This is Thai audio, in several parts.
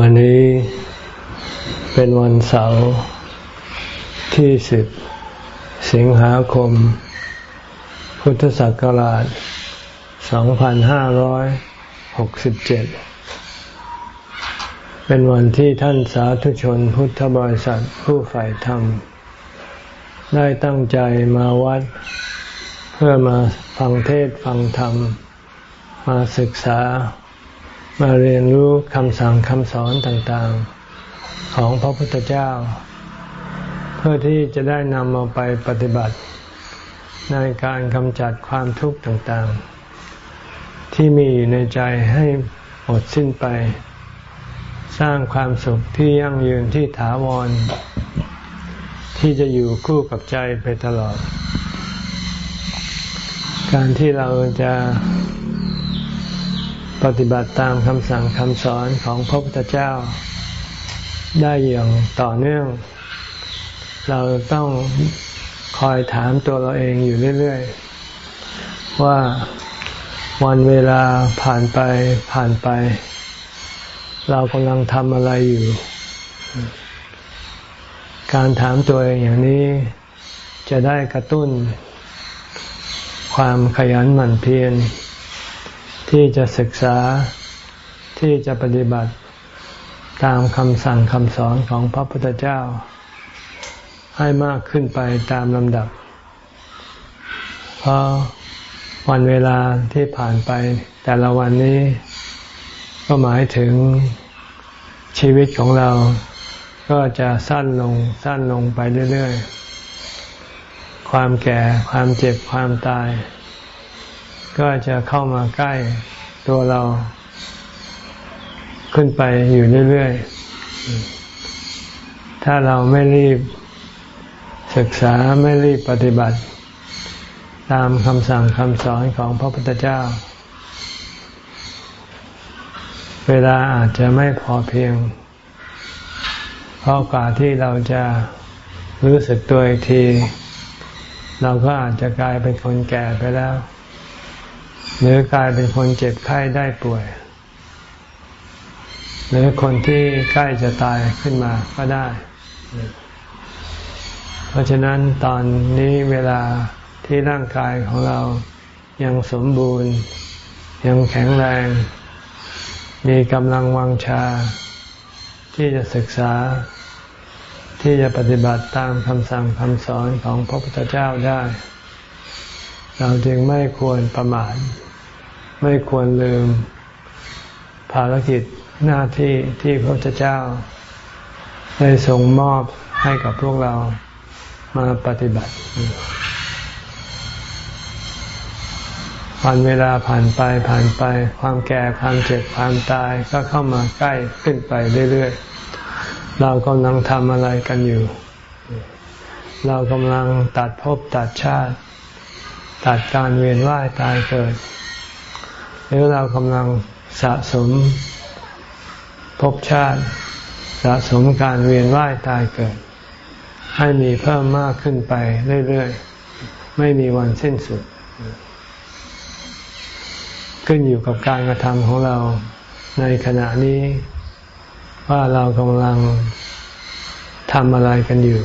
วันนี้เป็นวันเสาร์ที่สิบสิงหาคม พุทธศักราช 2567 เป็นวันที่ท่านสาธุชนพุทธบริษัทผู้ใฝ่ธรรม ได้ตั้งใจมาวัด เพื่อมาฟังเทศฟังธรรม มาศึกษา มาเรียนรู้คำสั่งคำสอนต่างๆ ของพระพุทธเจ้า เพื่อที่จะได้นำมาไปปฏิบัติ ในการกำจัดความทุกข์ต่างๆ ที่มีอยู่ในใจให้หมดสิ้นไป สร้างความสุขที่ยั่งยืนที่ถาวร ที่จะอยู่คู่กับใจไปตลอด การที่เราจะ ปฏิบัติตามคำสั่งคำสอนของพระพุทธเจ้า ได้อย่างต่อเนื่อง เราต้องคอยถามตัวเราเองอยู่เรื่อย ๆ ว่าวันเวลาผ่านไปผ่านไป เรากำลังทำอะไรอยู่ การถามตัวเองอย่างนี้จะได้กระตุ้น ความขยันหมั่นเพียร ที่จะศึกษาที่จะปฏิบัติตามคำสั่งคำสอนของพระพุทธเจ้า ให้มากขึ้นไปตามลำดับ เพราะวันเวลาที่ผ่านไปแต่ละวันนี้ ก็หมายถึงชีวิตของเราก็จะสั้นลงสั้นลงไปเรื่อย ๆ ความแก่ความเจ็บความตาย ก็จะเข้ามาใกล้ตัวเราขึ้นไปอยู่เรื่อยๆ ถ้าเราไม่รีบศึกษาไม่รีบปฏิบัติ ตามคำสั่งคำสอนของพระพุทธเจ้า เวลาอาจจะไม่พอเพียง เพราะกว่าที่เราจะรู้สึกตัวอีกที เราก็อาจจะกลายเป็นคนแก่ไปแล้ว หรือกลายเป็นคนเจ็บไข้ได้ป่วย หรือคนที่ใกล้จะตายขึ้นมาก็ได้ เพราะฉะนั้นตอนนี้เวลาที่ร่างกายของเรายังสมบูรณ์ ยังแข็งแรง มีกำลังวังชา ที่จะศึกษา ที่จะปฏิบัติตามคำสั่งคำสอนของพระพุทธเจ้าได้ เราจึงไม่ควรประมาทไม่ควรลืม ภารกิจหน้าที่ที่พระพุทธเจ้า ได้ทรงมอบให้กับพวกเรามาปฏิบัติวันเวลาผ่านไปผ่านไป ความแก่ความเจ็บความตายก็เข้ามาใกล้ขึ้นไปเรื่อยๆ เรากำลังทำอะไรกันอยู่ เรากำลังตัดภพตัดชาติ ตัดการเวียนว่ายตายเกิด หรือเรากำลังสะสมภพชาติ สะสมการเวียนว่ายตายเกิด ให้มีเพิ่มมากขึ้นไปเรื่อยๆ ไม่มีวันสิ้นสุด ขึ้นอยู่กับการกระทำของเราในขณะนี้ ว่าเรากำลังทำอะไรกันอยู่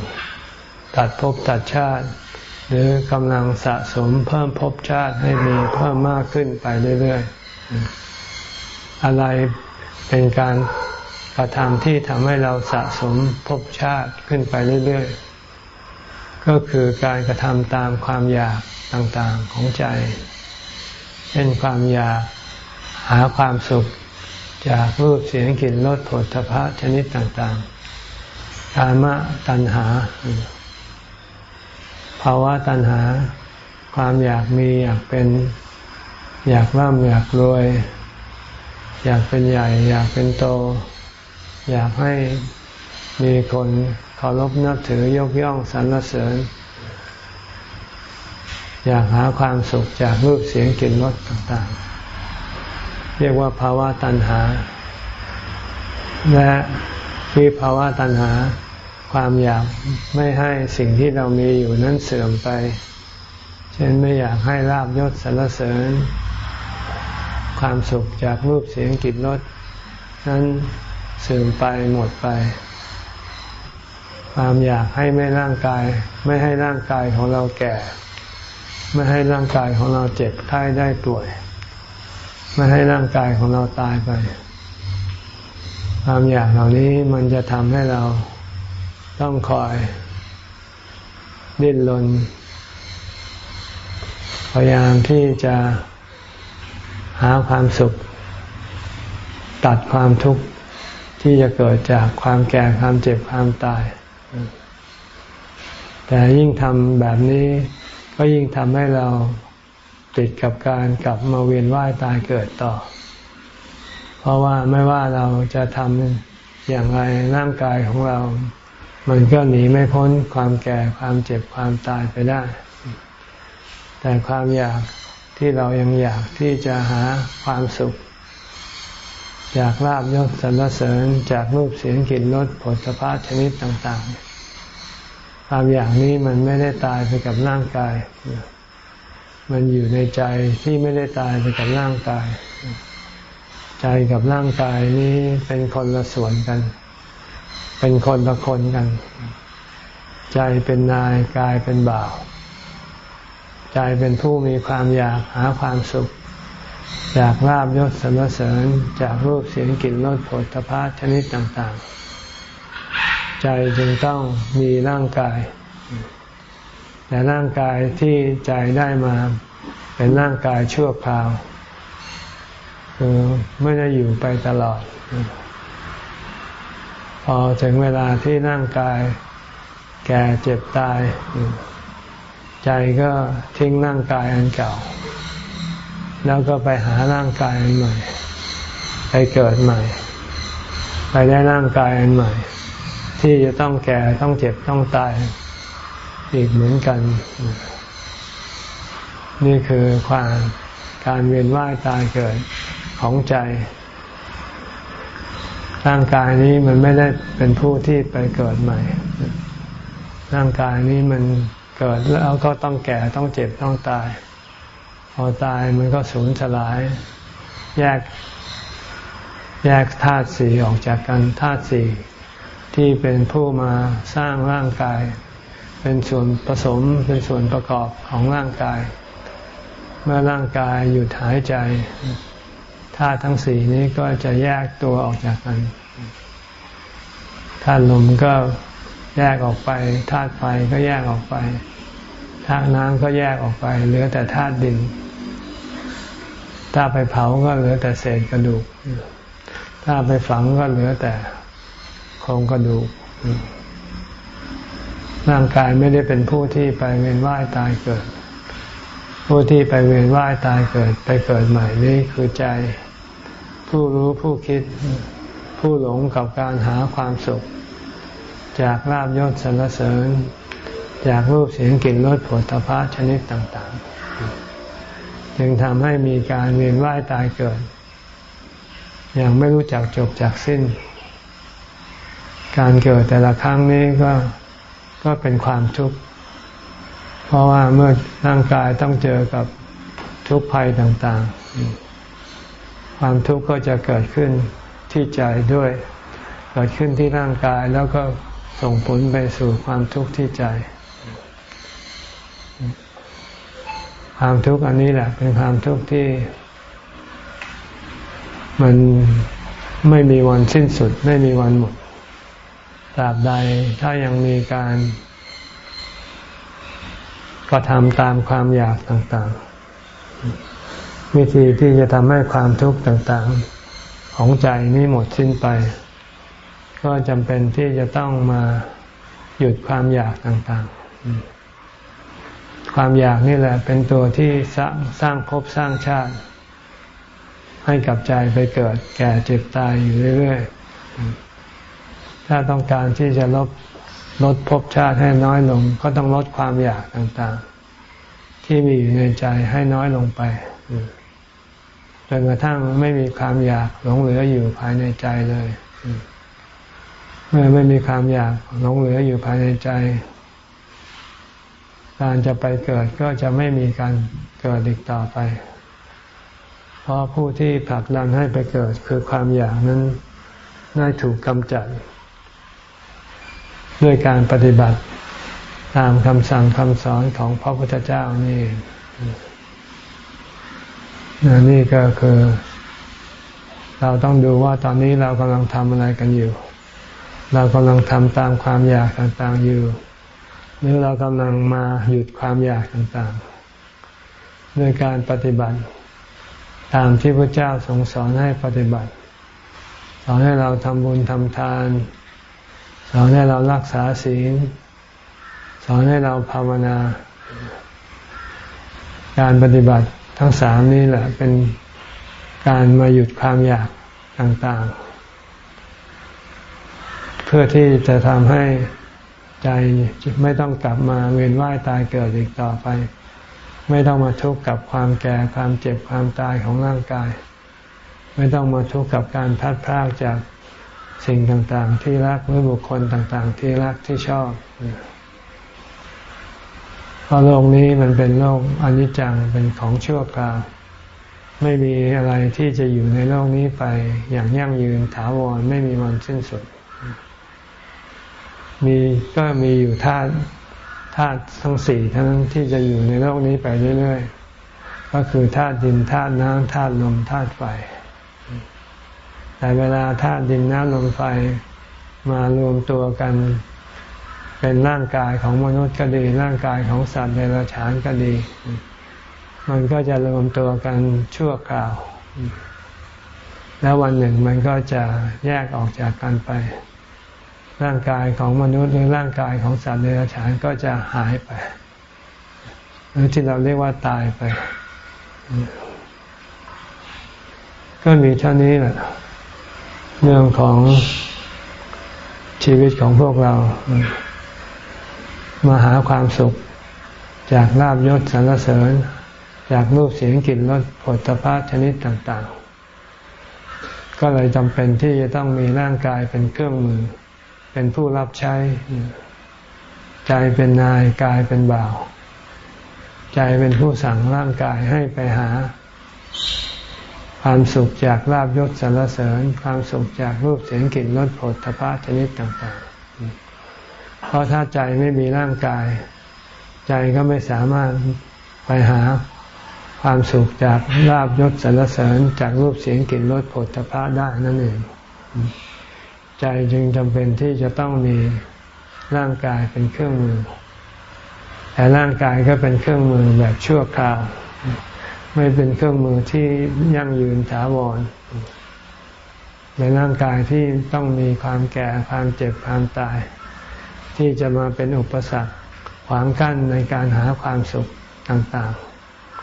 ตัดภพตัดชาติ หรือกำลังสะสมเพิ่มภพชาติให้มีเพิ่มมากขึ้นไปเรื่อยๆ อะไรเป็นการกระทำที่ทำให้เราสะสมภพชาติขึ้นไปเรื่อยๆ ก็คือการกระทำตามความอยากต่างๆของใจ เช่นความอยากหาความสุขจากรูปเสียงกลิ่นรสผลพระชนิดต่างๆ กามะตัณหา ภาวะตัณหา ความอยากมีอยากเป็น อยากร่ำอยากรวย อยากเป็นใหญ่ อยากเป็นโต อยากให้มีคนเคารพนับถือยกย่องสรรเสริญ อยากหาความสุขจากรูปเสียงกลิ่นรสต่างๆ เรียกว่าภาวะตัณหา และวิภาวะตัณหา ความอยากไม่ให้สิ่งที่เรามีอยู่นั้นเสื่อมไป เช่นไม่อยากให้ลาบยศสรรเสริญ ความสุขจากรูปเสียงกลิ่นรสนั้นเสื่อมไปหมดไป ความอยากให้ไม่ร่างกาย ไม่ให้ร่างกายของเราแก่ ไม่ให้ร่างกายของเราเจ็บไข้ได้ป่วย ไม่ให้ร่างกายของเราตายไป ความอยากเหล่านี้มันจะทำให้เรา ต้องคอย ดิ้นรนพยายามที่จะหาความสุข ตัดความทุกข์ที่จะเกิดจากความแก่ความเจ็บความตาย แต่ยิ่งทำแบบนี้ก็ยิ่งทำให้เราติดกับการกลับมาเวียนว่ายตายเกิดต่อ เพราะว่าไม่ว่าเราจะทำอย่างไรร่างกายของเรา มันก็หนีไม่พ้นความแก่ความเจ็บความตายไปได้ แต่ความอยากที่เรายังอยากที่จะหาความสุขจากลาบยศสรรเสริญจากรูปเสียงกลิ่นรสผลพาชนิดต่างๆ ความอยากนี้มันไม่ได้ตายไปกับร่างกาย มันอยู่ในใจที่ไม่ได้ตายไปกับร่างกาย ใจกับร่างกายนี้เป็นคนละส่วนกัน เป็นคนละคนกัน ใจเป็นนายกายเป็นบ่าว ใจเป็นผู้มีความอยากหาความสุขจากลาบยศสรรเสริญจากรูปเสียงกลิ่นรสผลพาชนิดต่าง ๆ ใจจึงต้องมีร่างกาย แต่ร่างกายที่ใจได้มาเป็นร่างกายชั่วคราวคือไม่ได้อยู่ไปตลอด อถึงเวลาที่ร่างกาย แก่เจ็บตาย ใจก็ทิ้งร่างกายอันเก่า แล้วก็ไปหาร่างกายอันใหม่ ไปเกิดใหม่ ไปได้ร่างกายอันใหม่ ที่จะต้องแก่ต้องเจ็บต้องตายอีกเหมือนกัน นี่คือความการเวียนว่ายตายเกิดของใจ ร่างกายนี้มันไม่ได้เป็นผู้ที่ไปเกิดใหม่ ร่างกายนี้มันเกิดแล้วก็ต้องแก่ต้องเจ็บต้องตาย พอตายมันก็สูญสลาย แยกแยกธาตุสี่ออกจากกันธาตุสี่ที่เป็นผู้มาสร้างร่างกาย เป็นส่วนผสมเป็นส่วนประกอบของร่างกาย เมื่อร่างกายหยุดหายใจ ธาตุทั้งสี่นี้ก็จะแยกตัวออกจากกันธาตุลมก็แยกออกไปธาตุไฟก็แยกออกไปธาตุน้ำก็แยกออกไป เหลือแต่ธาตุดิน ถ้าไปเผาก็เหลือแต่เศษกระดูก ถ้าไปฝังก็เหลือแต่โครงกระดูกร่างกายไม่ได้เป็นผู้ที่ไปเวียนว่ายตายเกิด ผู้ที่ไปเวียนว่ายตายเกิดไปเกิดใหม่นี่คือใจ ผู้รู้ผู้คิด ผู้หลงกับการหาความสุข จากลาบยศสรรเสริญ จากรูปเสียงกลิ่นรสผลตภะชนิดต่างๆ จึงทำให้มีการเวียนว่ายตายเกิด อย่างไม่รู้จักจบจากสิ้น การเกิดแต่ละครั้งนี้ก็ก็เป็นความทุกข์เพราะว่าเมื่อร่างกายต้องเจอกับทุกข์ภัยต่างๆ ความทุกข์ก็จะเกิดขึ้นที่ใจด้วย เกิดขึ้นที่ร่างกายแล้วก็ส่งผลไปสู่ความทุกข์ที่ใจ ความทุกข์อันนี้แหละ เป็นความทุกข์ที่ มันไม่มีวันสิ้นสุด ไม่มีวันหมดตราบใดถ้ายังมีการกระทำตามความอยากต่าง ๆ วิธีที่จะทำให้ความทุกข์ต่างๆ ของใจนี้หมดสิ้นไป ก็จำเป็นที่จะต้องมาหยุดความอยากต่างๆ ความอยากนี่แหละ เป็นตัวที่สร้างสร้างภพสร้างชาติ ให้กับใจไปเกิด แก่เจ็บตายอยู่เรื่อยๆ ถ้าต้องการที่จะลดลดภพชาติให้น้อยลง ก็ต้องลดความอยากต่างๆ ที่มีอยู่ในใจให้น้อยลงไป จนกระทั่งไม่มีความอยากหลงเหลืออยู่ภายในใจเลย เมื่อไม่มีความอยากหลงเหลืออยู่ภายในใจ การจะไปเกิดก็จะไม่มีการเกิดอีกต่อไป เพราะผู้ที่ผลักดันให้ไปเกิดคือความอยากนั้นได้ถูกกำจัด ด้วยการปฏิบัติตามคำสั่งคำสอนของพระพุทธเจ้านี่ นี่ก็คือ เราต้องดูว่าตอนนี้เรากำลังทำอะไรกันอยู่ เรากำลังทำตามความอยากต่างๆอยู่ หรือเรากำลังมาหยุดความอยากต่างๆด้วยการปฏิบัติ ตามที่พระเจ้าทรงสอนให้ปฏิบัติ สอนให้เราทำบุญทำทาน สอนให้เรารักษาศีลสอนให้เราภาวนา การปฏิบัติ ทั้งสามนี้แหละเป็นการมาหยุดความอยากต่างๆ เพื่อที่จะทำให้ใจไม่ต้องกลับมาเวียนว่ายตายเกิดอีกต่อไป ไม่ต้องมาทุกข์กับความแก่ความเจ็บความตายของร่างกาย ไม่ต้องมาทุกข์กับการพัดพรากจากสิ่งต่างๆ ที่รักหรือบุคคลต่างๆ ที่รักที่ชอบ เพราะโลกนี้มันเป็นโลกอนิจจังเป็นของชั่วคราวไม่มีอะไรที่จะอยู่ในโลกนี้ไปอย่างยั่งยืนถาวรไม่มีวันสิ้นสุด มีก็มีอยู่ธาตุธาตุทั้งสี่ทั้งที่จะอยู่ในโลกนี้ไปเรื่อยๆ ก็คือธาตุดินธาตุน้ำธาตุลมธาตุไฟ แต่เวลาธาตุดินน้ำลมไฟมารวมตัวกัน เป็นร่างกายของมนุษย์ก็ดี ร่างกายของสัตว์ในราชานก็ดี มันก็จะรวมตัวกันชั่วคราว แล้ววันหนึ่งมันก็จะแยกออกจากกันไป ร่างกายของมนุษย์หรือร่างกายของสัตว์ในราชานก็จะหายไป หรือที่เราเรียกว่าตายไป ก็มีเท่านี้แหละเรื่องของชีวิตของพวกเรา มาหาความสุข จากลาบยศสรรเสริญ จากรูปเสียงกลิ่นรสผลตภะชนิดต่าง ๆ ก็เลยจำเป็นที่จะต้องมีร่างกายเป็นเครื่องมือ เป็นผู้รับใช้ ใจเป็นนายกายเป็นบ่าว ใจเป็นผู้สั่งร่างกายให้ไปหา ความสุขจากลาบยศสรรเสริญ ความสุขจากรูปเสียงกลิ่นรสผลตภะชนิดต่าง ๆ เพราะถ้าใจไม่มีร่างกาย ใจก็ไม่สามารถไปหาความสุขจากลาบยศสรรเสริญจากรูปเสียงกลิ่นรสผลพระได้นั่นเอง ใจจึงจำเป็นที่จะต้องมีร่างกายเป็นเครื่องมือ แต่ร่างกายก็เป็นเครื่องมือแบบชั่วคราว ไม่เป็นเครื่องมือที่ยั่งยืนถาวรในร่างกายที่ต้องมีความแก่ความเจ็บความตาย ที่จะมาเป็นอุปสรรคขวางกั้นในการหาความสุขต่าง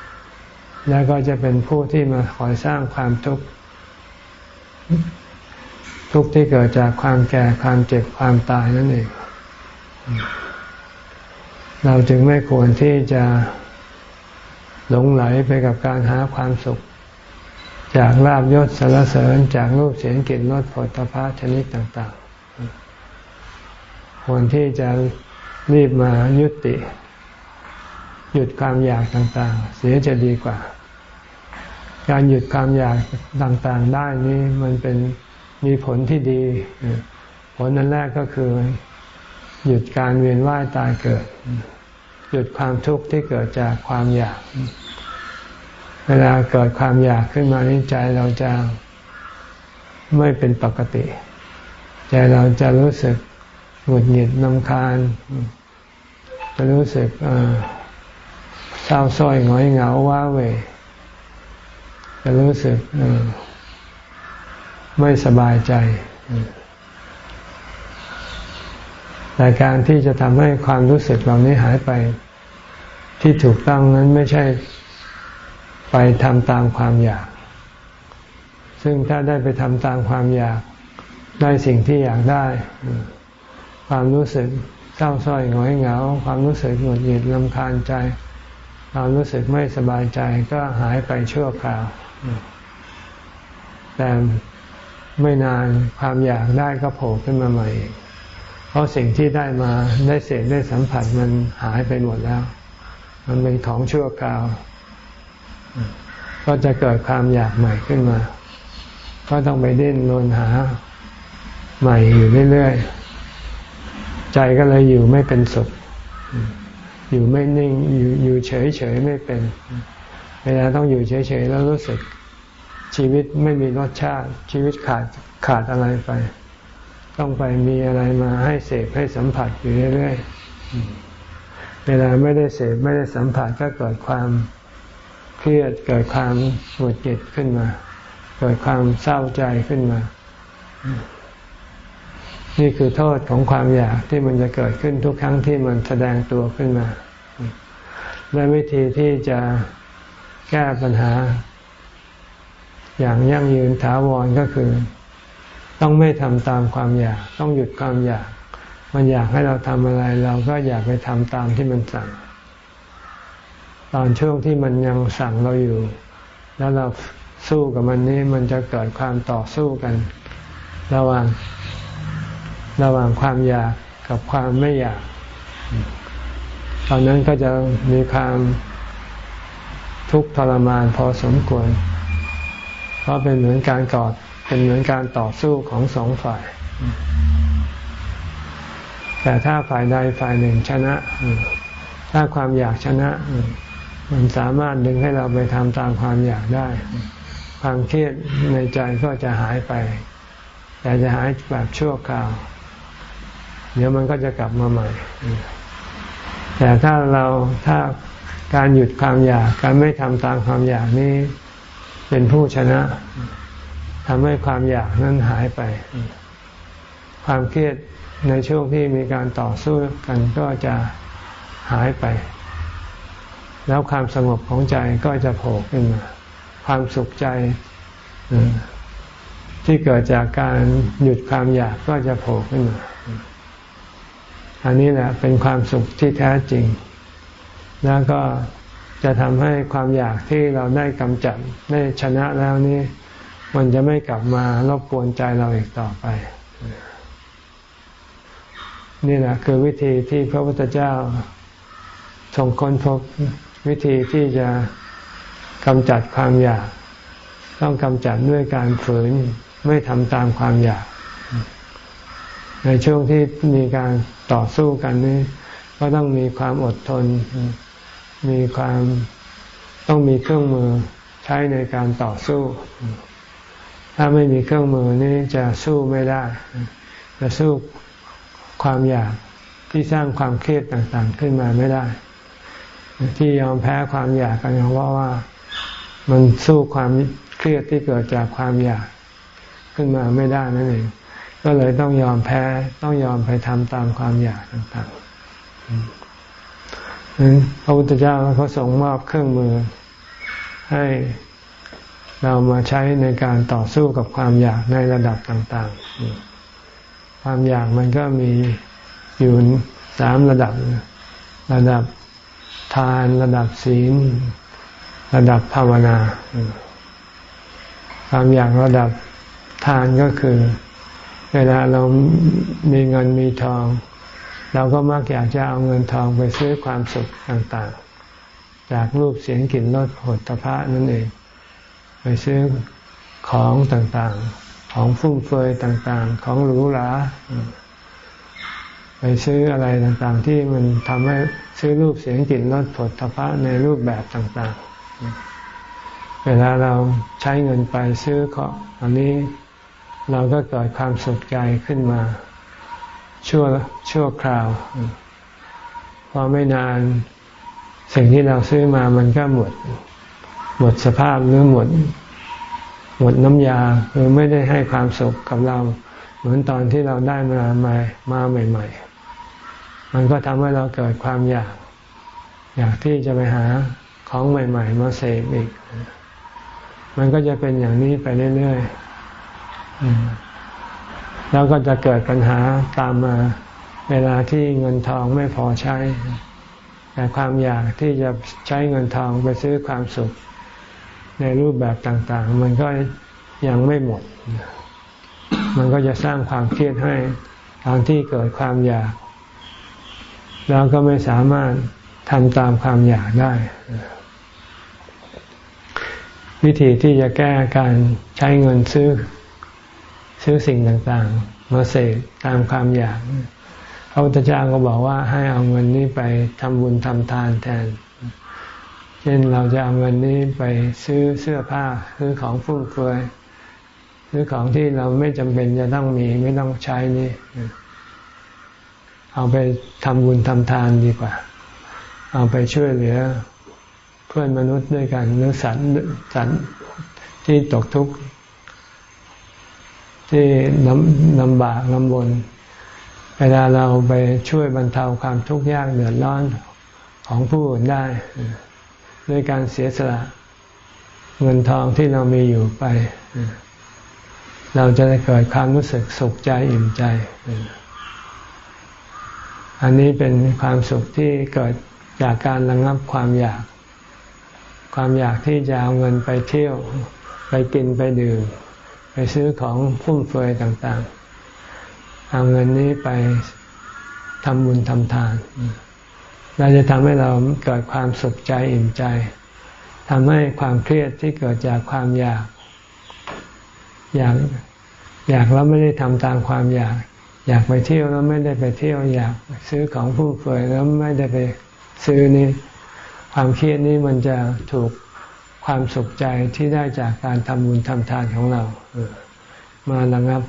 ๆ แล้วก็จะเป็นผู้ที่มาคอยสร้างความทุกข์ทุกข์ที่เกิดจากความแก่ความเจ็บความตายนั่นเอง เราจึงไม่ควรที่จะหลงไหลไปกับการหาความสุข จากลาบยศสารเสริญจากรูปเสียงกลิ่นรสผลตภะชนิดต่างๆ ควรที่จะรีบมายุติ หยุดความอยากต่างๆ เสียจะดีกว่า การหยุดความอยากต่างๆ ได้นี้มันเป็นมีผลที่ดี ผลนั้นแรกก็คือ หยุดการเวียนว่ายตายเกิด หยุดความทุกข์ที่เกิดจากความอยาก เวลาเกิดความอยากขึ้นมาในใจเราจะไม่เป็นปกติ ใจเราจะรู้สึก หงุดหงิดนำคาญจะรู้สึกเศร้าส้อยหงอยเหงาว้าเวจะรู้สึกไม่สบายใจ แต่การที่จะทำให้ความรู้สึกเหล่านี้หายไป ที่ถูกต้องนั้นไม่ใช่ไปทำตามความอยาก ซึ่งถ้าได้ไปทำตามความอยาก ได้สิ่งที่อยากได้ ความรู้สึกเศร้าส้อยหงอยเหงา ความรู้สึกหงุดหงิดลำคาญใจ ความรู้สึกไม่สบายใจก็หายไปชั่วคราว แต่ไม่นานความอยากได้ก็โผล่ขึ้นมาใหม่เพราะสิ่งที่ได้มาได้เสพได้สัมผัสมันหายไปหมดแล้ว มันเป็นของชั่วคราว ก็จะเกิดความอยากใหม่ขึ้นมา ก็ต้องไปเดิ้นรนหาใหม่อยู่เรื่อยๆ ใจก็เลยอยู่ไม่เป็นสุข อยู่ไม่นิ่ง อยู่อยู่เฉยๆไม่เป็น เวลาต้องอยู่เฉยๆแล้วรู้สึก ชีวิตไม่มีรสชาติ ชีวิตขาดขาดอะไรไป ต้องไปมีอะไรมาให้เสพให้สัมผัสอยู่เรื่อยๆ เวลาไม่ได้เสพไม่ได้สัมผัสก็เกิดความเครียดเกิดความหงุดหงิดขึ้นมา เกิดความเศร้าใจขึ้นมา นี่คือโทษของความอยากที่มันจะเกิดขึ้นทุกครั้งที่มันแสดงตัวขึ้นมา และวิธีที่จะแก้ปัญหา อย่างยั่งยืนถาวรก็คือ ต้องไม่ทำตามความอยาก ต้องหยุดความอยาก มันอยากให้เราทำอะไร เราก็อยากไปทำตามที่มันสั่ง ตอนช่วงที่มันยังสั่งเราอยู่ แล้วเราสู้กับมันนี้มันจะเกิดความต่อสู้กัน ระหว่าง ระหว่างความอยากกับความไม่อยาก ตอนนั้นก็จะมีความทุกข์ทรมานพอสมควร เพราะเป็นเหมือนการกอดเป็นเหมือนการต่อสู้ของสองฝ่าย แต่ถ้าฝ่ายใดฝ่ายหนึ่งชนะ ถ้าความอยากชนะ มันสามารถดึงให้เราไปทำตามความอยากได้ ความเครียดในใจก็จะหายไป แต่จะหายแบบชั่วคราว เดี๋ยวมันก็จะกลับมาใหม่ แต่ถ้าเราถ้าการหยุดความอยากการไม่ทำตามความอยากนี้เป็นผู้ชนะทำให้ความอยากนั้นหายไป ความเครียดในช่วงที่มีการต่อสู้กันก็จะหายไป แล้วความสงบของใจก็จะโผล่ขึ้นมา ความสุขใจที่เกิดจากการหยุดความอยากก็จะโผล่ขึ้นมา อันนี้แหละเป็นความสุขที่แท้จริง แล้วก็จะทำให้ความอยากที่เราได้กำจัดได้ชนะแล้วนี่มันจะไม่กลับมารบกวนใจเราอีกต่อไป นี่แหละคือวิธีที่พระพุทธเจ้าทรงค้นพบวิธีที่จะกำจัดความอยาก ต้องกำจัดด้วยการฝืนไม่ทำตามความอยาก ในช่วงที่มีการต่อสู้กันนี้ก็ต้องมีความอดทน มีความต้องมีเครื่องมือใช้ในการต่อสู้ ถ้าไม่มีเครื่องมือนี้จะสู้ไม่ได้ จะสู้ความอยากที่สร้างความเครียดต่างๆขึ้นมาไม่ได้ ที่ยอมแพ้ความอยากกันเพราะว่ามันสู้ความเครียดที่เกิดจากความอยากขึ้นมาไม่ได้นั่นเอง ก็เลยต้องยอมแพ้ต้องยอมไปทำตามความอยากต่างๆพระพุทธเจ้าเขาส่งมอบเครื่องมือ ให้เรามาใช้ในการต่อสู้กับความอยากในระดับต่างๆ ความอยากมันก็มีอยู่สามระดับ ระดับทาน ระดับศีล ระดับภาวนา ความอยากระดับทานก็คือ เวลาเรามีเงินมีทอง เราก็มักอยากจะเอาเงินทองไปซื้อความสุขต่างๆ จากรูปเสียงกลิ่นรสผลตภะนั่นเอง ไปซื้อของต่างๆ ของฟุ่มเฟือยต่างๆ ของหรูหราไปซื้ออะไรต่างๆ ที่มันทำให้ซื้อรูปเสียงกลิ่นรสผลตภะในรูปแบบต่างๆ เวลาเราใช้เงินไปซื้อของอันนี้ เราก็เกิดความสุขใจขึ้นมา ชั่วชั่วคราว พอไม่นานสิ่งที่เราซื้อมามันก็หมด หมดสภาพหรือหมด หมดน้ำยาหรือไม่ได้ให้ความสุขกับเรา เหมือนตอนที่เราได้มาใหม่มาใหม่ ๆ มันก็ทำให้เราเกิดความอยาก อยากที่จะไปหาของใหม่ ๆ มาเสพอีก มันก็จะเป็นอย่างนี้ไปเรื่อย ๆ แล้วก็จะเกิดปัญหาตามมาเวลาที่เงินทองไม่พอใช้ แต่ความอยากที่จะใช้เงินทองไปซื้อความสุข ในรูปแบบต่างๆ มันก็ยังไม่หมด มันก็จะสร้างความเครียดให้ตอนที่เกิดความอยาก แล้วก็ไม่สามารถทำตามความอยากได้ วิธีที่จะแก้การใช้เงินซื้อ ซื้อสิ่งต่างๆ มาเสกตามความอยากพระพุทธเจ้าก็บอกว่าให้เอาเงินนี้ไปทำบุญทำทานแทน เช่นเราจะเอาเงินนี้ไปซื้อเสื้อผ้าซื้อของฟุ่มเฟือยซื้อของที่เราไม่จำเป็นจะต้องมีไม่ต้องใช้นี่ เอาไปทำบุญทำทานดีกว่า เอาไปช่วยเหลือ เพื่อนมนุษย์ด้วยกันหรือสัตว์สัตว์ที่ตกทุกข์ ที่ลำลำบากลำบน เวลาเราไปช่วยบรรเทาความทุกข์ยากเดือดร้อนของผู้อื่นได้ด้วยการเสียสละเงินทองที่เรามีอยู่ไป เราจะได้เกิดความรู้สึกสุขใจอิ่มใจ อันนี้เป็นความสุขที่เกิดจากการระงับความอยาก ความอยากที่จะเอาเงินไปเที่ยว ไปกินไปดื่ม ไปซื้อของฟุ่มเฟือยต่างๆ เอาเงินนี้ไปทำบุญทำทานเราจะทำให้เราเกิดความสุขใจอิ่มใจทำให้ความเครียดที่เกิดจากความอยาก อยากอยากแล้วไม่ได้ทำตามความอยาก อยากไปเที่ยวแล้วไม่ได้ไปเที่ยว อยากซื้อของฟุ่มเฟือยแล้วไม่ได้ไปซื้อนี่ความเครียดนี้มันจะถูก ความสุขใจที่ได้จากการทำบุญทำทานของเรามาระงับ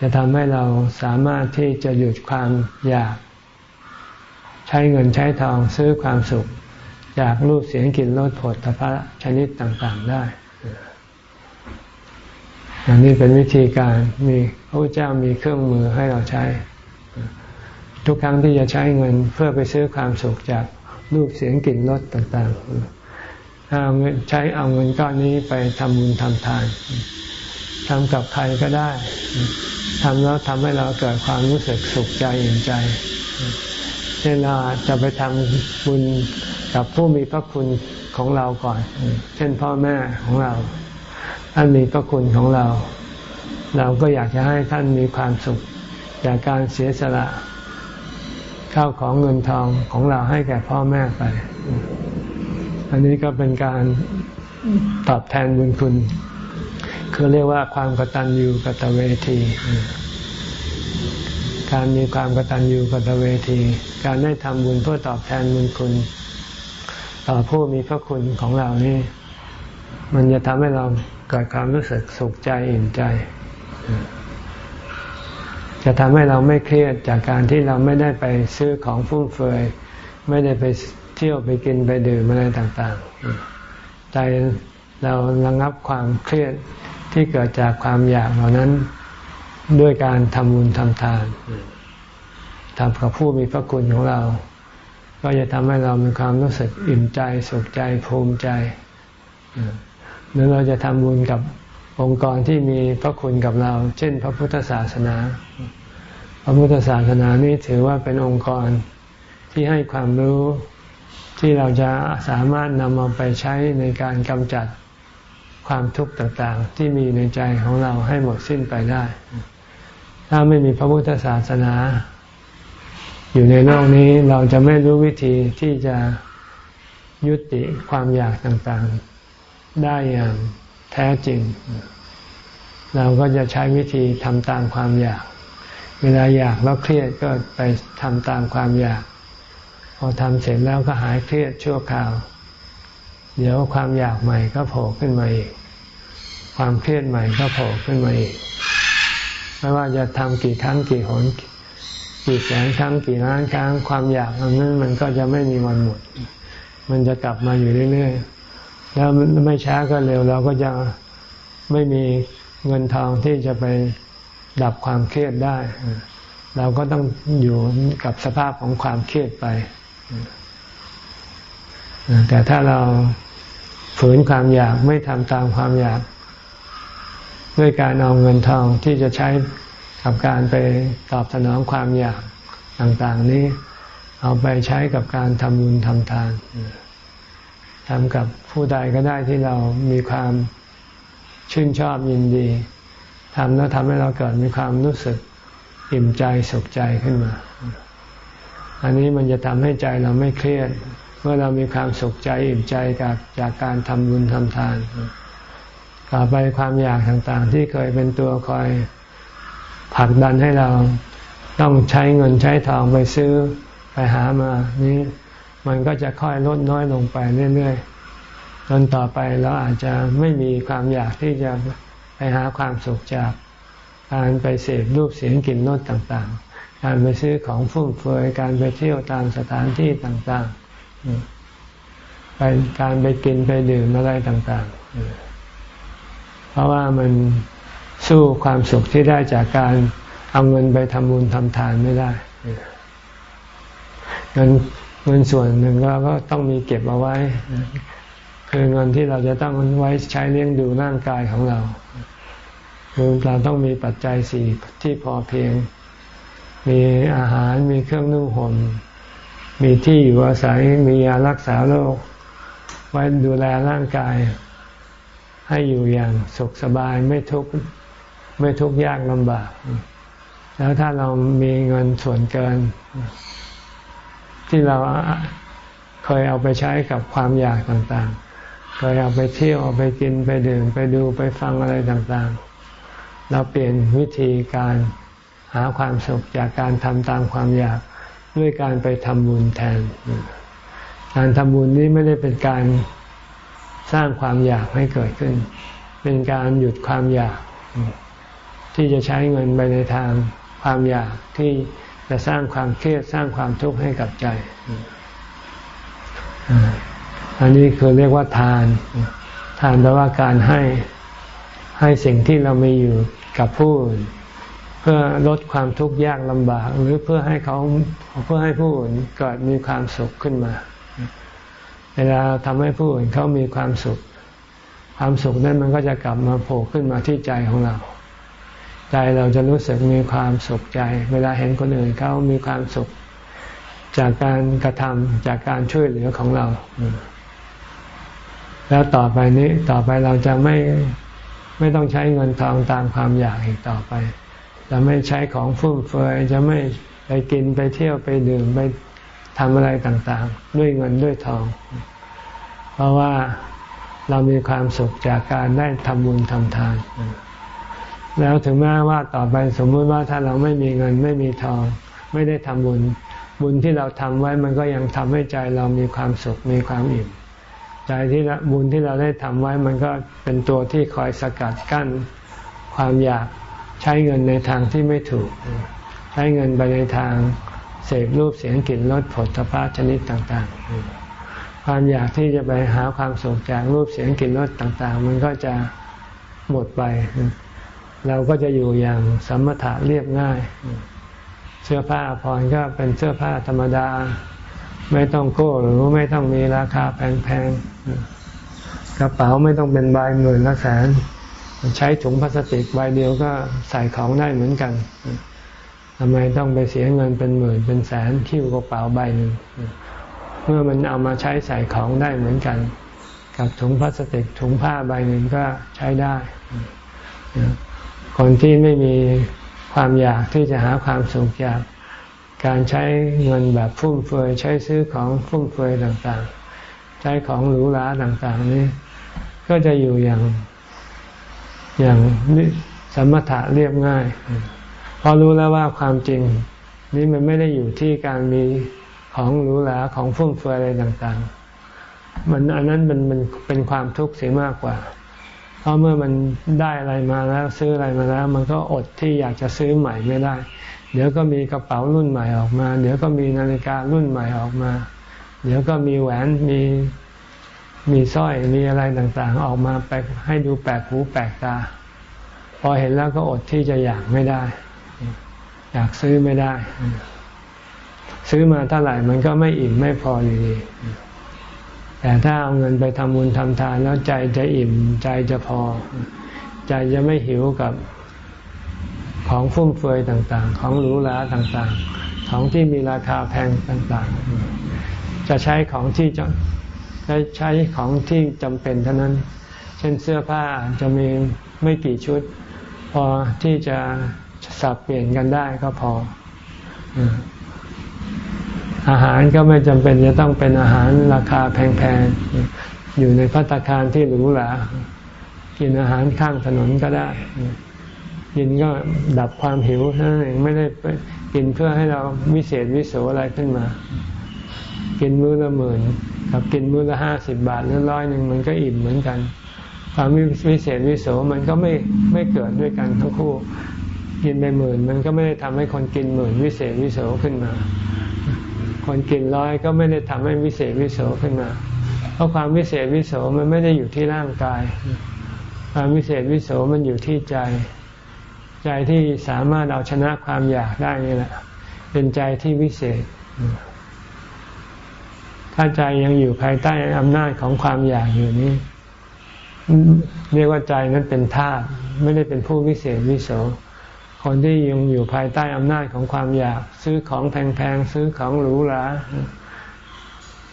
จะทำให้เราสามารถที่จะหยุดความอยาก ใช้เงินใช้ทองซื้อความสุข จากรูปเสียงกลิ่นรสผลตภะชนิดต่างๆได้อันนี้เป็นวิธีการมีพระเจ้ามีเครื่องมือให้เราใช้ ทุกครั้งที่จะใช้เงินเพื่อไปซื้อความสุขจากรูปเสียงกลิ่นรสต่าง ๆ เอาเงินใช้เอาเงินก้อนนี้ไปทำบุญทำทานทำกับใครก็ได้ทำแล้วทำให้เราเกิดความรู้สึกสุขใจอิ่มใจเช่นเราจะไปทำบุญกับผู้มีพระคุณของเราก่อน เช่นพ่อแม่ของเรา ท่านมีพระคุณของเรา เราก็อยากจะให้ท่านมีความสุข จากการเสียสละข้าวของเงินทองของเราให้แก่พ่อแม่ไป อันนี้ก็เป็นการตอบแทนบุญคุณ คือเรียกว่าความกตัญญูกตเวที การมีความกตัญญูกตเวที การได้ทำบุญเพื่อตอบแทนบุญคุณ ต่อผู้มีพระคุณของเรานี่ มันจะทำให้เราเกิดความรู้สึกสุขใจอิ่มใจ จะทำให้เราไม่เครียดจากการที่เราไม่ได้ไปซื้อของฟุ่มเฟือยไม่ได้ไป ที่ยวไปกินไปดื่มอะไรต่างๆ ใจเราระงับความเครียดที่เกิดจากความอยากเหล่านั้นด้วยการทำบุญทำทานทำกับผู้มีพระคุณของเรา ก็จะทำให้เรามีความรู้สึกอิ่มใจสุขใจภูมิใจหรือเราจะทำบุญกับองค์กรที่มีพระคุณกับเรา เช่น พระพุทธศาสนา พระพุทธศาสนานี้ถือว่าเป็นองค์กรที่ให้ความรู้ ที่เราจะสามารถนำมาไปใช้ในการกำจัดความทุกข์ต่างๆ ที่มีในใจของเราให้หมดสิ้นไปได้ ถ้าไม่มีพระพุทธศาสนา อยู่ในโลกนี้เราจะไม่รู้วิธีที่จะยุติความอยากต่างๆ ได้อย่างแท้จริง เราก็จะใช้วิธีทำตามความอยาก เวลาอยากแล้วเครียดก็ไปทำตามความอยาก อทำเสร็จแล้วก็หายเครียดชั่วคราว เดี๋ยวความอยากใหม่ก็โผล่ขึ้นมาอีก ความเครียดใหม่ก็โผล่ขึ้นมาอีก ไม่ว่าจะทำกี่ครั้งกี่หนกี่แสนครั้งกี่ล้านครั้งความอยากนั้นมันก็จะไม่มีวันหมด มันจะกลับมาอยู่เรื่อยๆ แล้วไม่ช้าก็เร็วเราก็จะไม่มีเงินทองที่จะไปดับความเครียดได้ เราก็ต้องอยู่กับสภาพของความเครียดไป แต่ถ้าเราฝืนความอยากไม่ทำตามความอยาก ด้วยการเอาเงินทองที่จะใช้กับการไปตอบสนองความอยากต่าง ๆ นี้ เอาไปใช้กับการทำบุญทำทานทำกับผู้ใดก็ได้ที่เรามีความชื่นชอบยินดีทำแล้วทำให้เราเกิดมีความรู้สึกอิ่มใจสุขใจขึ้นมา อันนี้มันจะทำให้ใจเราไม่เครียด เมื่อเรามีความสุขใจอิ่มใจกับจากการทำบุญทำทานต่อไปความอยากต่างๆ ที่เคยเป็นตัวคอยผลักดันให้เราต้องใช้เงินใช้ทองไปซื้อไปหามา นี้มันก็จะค่อยลดน้อยลงไปเรื่อยๆจนต่อไปเราอาจจะไม่มีความอยากที่จะไปหาความสุขจากการไปเสพรูปเสียงกลิ่นรสต่างๆ การไปซื้อของฟุ่มเฟือยการไปเที่ยวตามสถานที่ต่างๆ ไปการไปกินไปดื่มอะไรต่างๆ เพราะว่ามันสู้ความสุขที่ได้จากการเอาเงินไปทำบุญทำทานไม่ได้ เงินเงินส่วนหนึ่งเราก็ต้องมีเก็บเอาไว้ คือเงินที่เราจะต้องไว้ใช้เลี้ยงดูร่างกายของเราเราต้องมีปัจจัยสี่ที่พอเพียง มีอาหารมีเครื่องนุ่งห่มมีที่อยู่อาศัยมียารักษาโรคไว้ดูแลร่างกาย ให้อยู่อย่างสุขสบายไม่ทุกข์ไม่ทุกข์ยากลำบาก แล้วถ้าเรามีเงินส่วนเกิน ที่เราเคยเอาไปใช้กับความอยากต่างๆ เคยเอาไปเที่ยวเอาไปกินไปดื่มไปดูไปฟังอะไรต่างๆ เราเปลี่ยนวิธีการ หาความสุขจากการทำตามความอยากด้วยการไปทำบุญแทน การทำบุญนี้ไม่ได้เป็นการสร้างความอยากให้เกิดขึ้น เป็นการหยุดความอยาก ที่จะใช้เงินไปในทางความอยากที่จะสร้างความเครียดสร้างความทุกข์ให้กับใจ อันนี้คือเรียกว่าทาน ทานแปลว่าการให้ให้สิ่งที่เรามีอยู่กับผู้อื่น เพื่อลดความทุกข์ยากลำบาก หรือเพื่อให้เขาเพื่อให้ผู้อื่นเกิดมีความสุขขึ้นมา เวลาทำให้ผู้อื่นเขามีความสุข ความสุขนั้นมันก็จะกลับมาโผล่ขึ้นมาที่ใจของเรา ใจเราจะรู้สึกมีความสุขใจ เวลาเห็นคนอื่นเขามีความสุข จากการกระทำจากการช่วยเหลือของเรา แล้วต่อไปนี้ต่อไปเราจะไม่ไม่ต้องใช้เงินทองตามความอยากอีกต่อไป จะไม่ใช้ของฟุ่มเฟือยจะไม่ไปกินไปเที่ยวไปดื่มไปทำอะไรต่างๆ ด้วยเงินด้วยทอง เพราะว่าเรามีความสุขจากการได้ทำบุญทำทาน แล้วถึงแม้ว่าต่อไปสมมติว่าถ้าเราไม่มีเงินไม่มีทอง ไม่ได้ทำบุญ บุญที่เราทำไว้มันก็ยังทำให้ใจเรามีความสุขมีความอิ่ม ใจที่บุญที่เราได้ทำไว้มันก็เป็นตัวที่คอยสกัดกั้นความอยาก ใช้เงินในทางที่ไม่ถูก ใช้เงินไปในทางเสพรูปเสียงกลิ่นรสผลตภะชนิดต่าง ๆ ความอยากที่จะไปหาความสุขจากรูปเสียงกลิ่นรสต่าง ๆ มันก็จะหมดไป เราก็จะอยู่อย่างสมถะเรียบง่าย เสื้อผ้าพรก็เป็นเสื้อผ้าธรรมดา ไม่ต้องโก้หรือไม่ต้องมีราคาแพงๆกระเป๋าไม่ต้องเป็นใบหมื่นละแสน ใช้ถุงพลาสติกใบเดียวก็ใส่ของได้เหมือนกันทำไมต้องไปเสียเงินเป็นหมื่นเป็นแสนที่กระเป๋าใบหนึ่งเมื่อมันเอามาใช้ใส่ของได้เหมือนกัน กับถุงพลาสติกถุงผ้าใบหนึ่งก็ใช้ได้ คนที่ไม่มีความอยากที่จะหาความสุขจากการใช้เงินแบบฟุ่มเฟือยใช้ซื้อของฟุ่มเฟือยต่างๆ ใช้ของหรูหราต่างๆ นี้ ก็จะอยู่อย่าง อย่างสมถะเรียบง่ายเพราะรู้แล้วว่าความจริง นี้มันไม่ได้อยู่ที่การมีของหรูหราของฟุ่มเฟือยอะไรต่างๆ มันอันนั้นมันมันเป็นความทุกข์เสียมากกว่า เพราะเมื่อมันได้อะไรมาแล้วซื้ออะไรมาแล้ว มันก็อดที่อยากจะซื้อใหม่ไม่ได้ เดี๋ยวก็มีกระเป๋ารุ่นใหม่ออกมา เดี๋ยวก็มีนาฬิการุ่นใหม่ออกมา เดี๋ยวก็มีแหวนมี มีสร้อยมีอะไรต่างๆ ออกมาแปให้ดูแปลกหูแปลกตา พอเห็นแล้วก็อดที่จะอยากไม่ได้ อยากซื้อไม่ได้ ซื้อมาเท่าไหร่มันก็ไม่อิ่มไม่พออยู่ดีแต่ถ้าเอาเงินไปทำบุญทำทานแล้วใจจะอิ่ม ใจจะพอ ใจจะไม่หิวกับของฟุ่มเฟือยต่างๆ ของหรูหราต่างๆ ของที่มีราคาแพงต่างๆ จะใช้ของที่ จะใช้ของที่จำเป็นเท่านั้น เช่นเสื้อผ้าจะมีไม่กี่ชุด พอที่จะสับเปลี่ยนกันได้ก็พอ อาหารก็ไม่จำเป็นจะต้องเป็นอาหารราคาแพงๆ อยู่ในพัตคารที่หรูหรากินอาหารข้างถนนก็ได้ กินก็ดับความหิวนั่นเองไม่ได้ไปกินเพื่อให้เราวิเศษวิโสอะไรขึ้นมา กินมื้อละหมื่น กับกินมื้อละห้าสิบบาทหรือร้อยหนึ่งมันก็อิ่มเหมือนกัน ความวิเศษวิโสมันก็ไม่ไม่เกิดด้วยกันทั้งคู่ กินไปหมื่นมันก็ไม่ได้ทำให้คนกินหมื่นวิเศษวิโสขึ้นมา คนกินร้อยก็ไม่ได้ทำให้วิเศษวิโสขึ้นมา เพราะความวิเศษวิโสมันไม่ได้อยู่ที่ร่างกาย ความวิเศษวิโสมันอยู่ที่ใจ ใจที่สามารถเอาชนะความอยากได้นี่แหละเป็นใจที่วิเศษ ถ้าใจยังอยู่ภายใต้อำนาจของความอยากอยู่นี้ เรียกว่าใจนั้นเป็นธาตุไม่ได้เป็นผู้วิเศษวิโสคนที่ยังอยู่ภายใต้อำนาจของความอยาก ซื้อของแพงๆซื้อของหรูหรา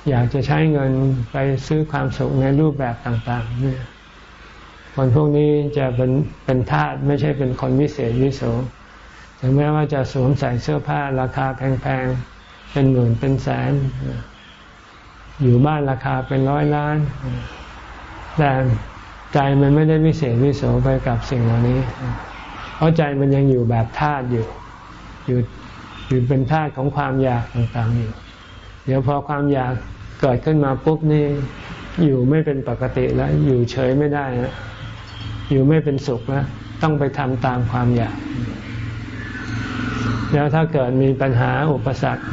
อยากจะใช้เงินไปซื้อความสุขในรูปแบบต่าง ๆ เนี่ย คนพวกนี้จะเป็นเป็นทาสไม่ใช่เป็นคนวิเศษวิโสถึงแม้ว่าจะสวมใส่เสื้อผ้าราคาแพงๆเป็นหมื่นเป็นแสน อยู่บ้านราคาเป็นร้อยล้าน แต่ใจมันไม่ได้วิเศษวิโสไปกับสิ่งเหล่านี้ เพราะใจมันยังอยู่แบบทาสอยู่ อยู่อยู่เป็นทาสของความอยากต่างๆอยู่ เดี๋ยวพอความอยากเกิดขึ้นมาปุ๊บนี่อยู่ไม่เป็นปกติแล้ว อยู่เฉยไม่ได้แล้วอยู่ไม่เป็นสุขแล้วต้องไปทำตามความอยาก แล้วถ้าเกิดมีปัญหาอุปสรรค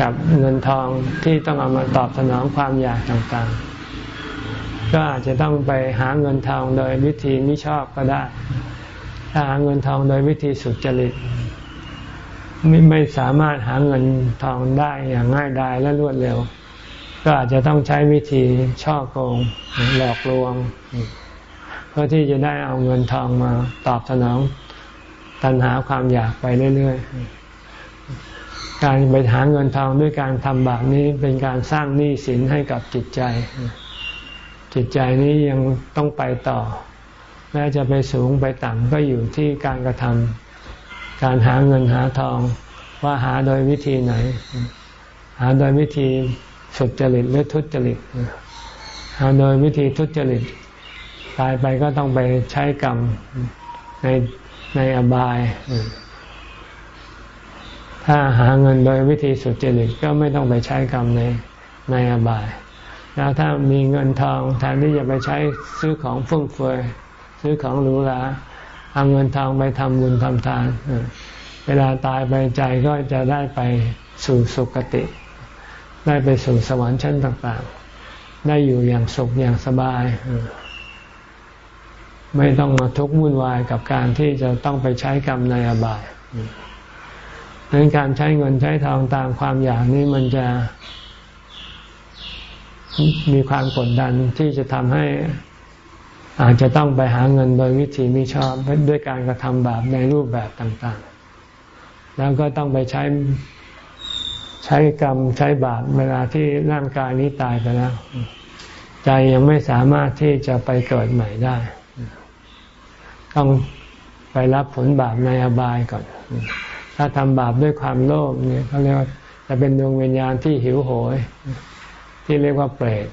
กับเงินทองที่ต้องเอามาตอบสนองความอยากต่างๆ ก็อาจจะต้องไปหาเงินทองโดยวิธีมิชอบก็ได้ ถ้าหาเงินทองโดยวิธีสุจริตไม่ไม่สามารถหาเงินทองได้อย่างง่ายดายและรวดเร็ว ก็อาจจะต้องใช้วิธีช่อโกงหลอกลวง เพื่อที่จะได้เอาเงินทองมาตอบสนองตัณหาความอยากไปเรื่อย ๆ การไปหาเงินทองด้วยการทำบาปนี้เป็นการสร้างหนี้สินให้กับจิตใจ จิตใจนี้ยังต้องไปต่อแม้จะไปสูงไปต่ำก็อยู่ที่การกระทำการหาเงินหาทองว่าหาโดยวิธีไหน หาโดยวิธีสุดจริตหรือทุจริตหาโดยวิธีทุจริตตายไปก็ต้องไปใช้กรรมในในอบาย ถ้าหาเงินโดยวิธีสุจริตก็ไม่ต้องไปใช้กรรมในในอบาย แล้วถ้ามีเงินทองแทนที่จะไปใช้ซื้อของฟุ่มเฟือยซื้อของหรูหราเอาเงินทองไปทำบุญทำทาน เวลาตายไปใจก็จะได้ไปสู่สุคติ ได้ไปสู่สวรรค์ชั้นต่างๆ ได้อยู่อย่างสุขอย่างสบาย ไม่ต้องมาทุกข์วุ่นวายกับการที่จะต้องไปใช้กรรมในอบาย ดังนั้นการใช้เงินใช้ทองตามความอยากนี้มันจะมีความกดดันที่จะทำให้อาจจะต้องไปหาเงินโดยวิธีมิชอบด้วยการกระทำบาปในรูปแบบต่างๆ แล้วก็ต้องไปใช้ใช้กรรมใช้บาปเวลาที่ร่างกายนี้ตายไปแล้ว ใจยังไม่สามารถที่จะไปเกิดใหม่ได้ ต้องไปรับผลบาปในอบายก่อน ถ้าทำบาปด้วยความโลภเนี่ยเขาเรียกว่าจะเป็นดวงวิญญาณที่หิวโหย ที่เรียกว่าเปรต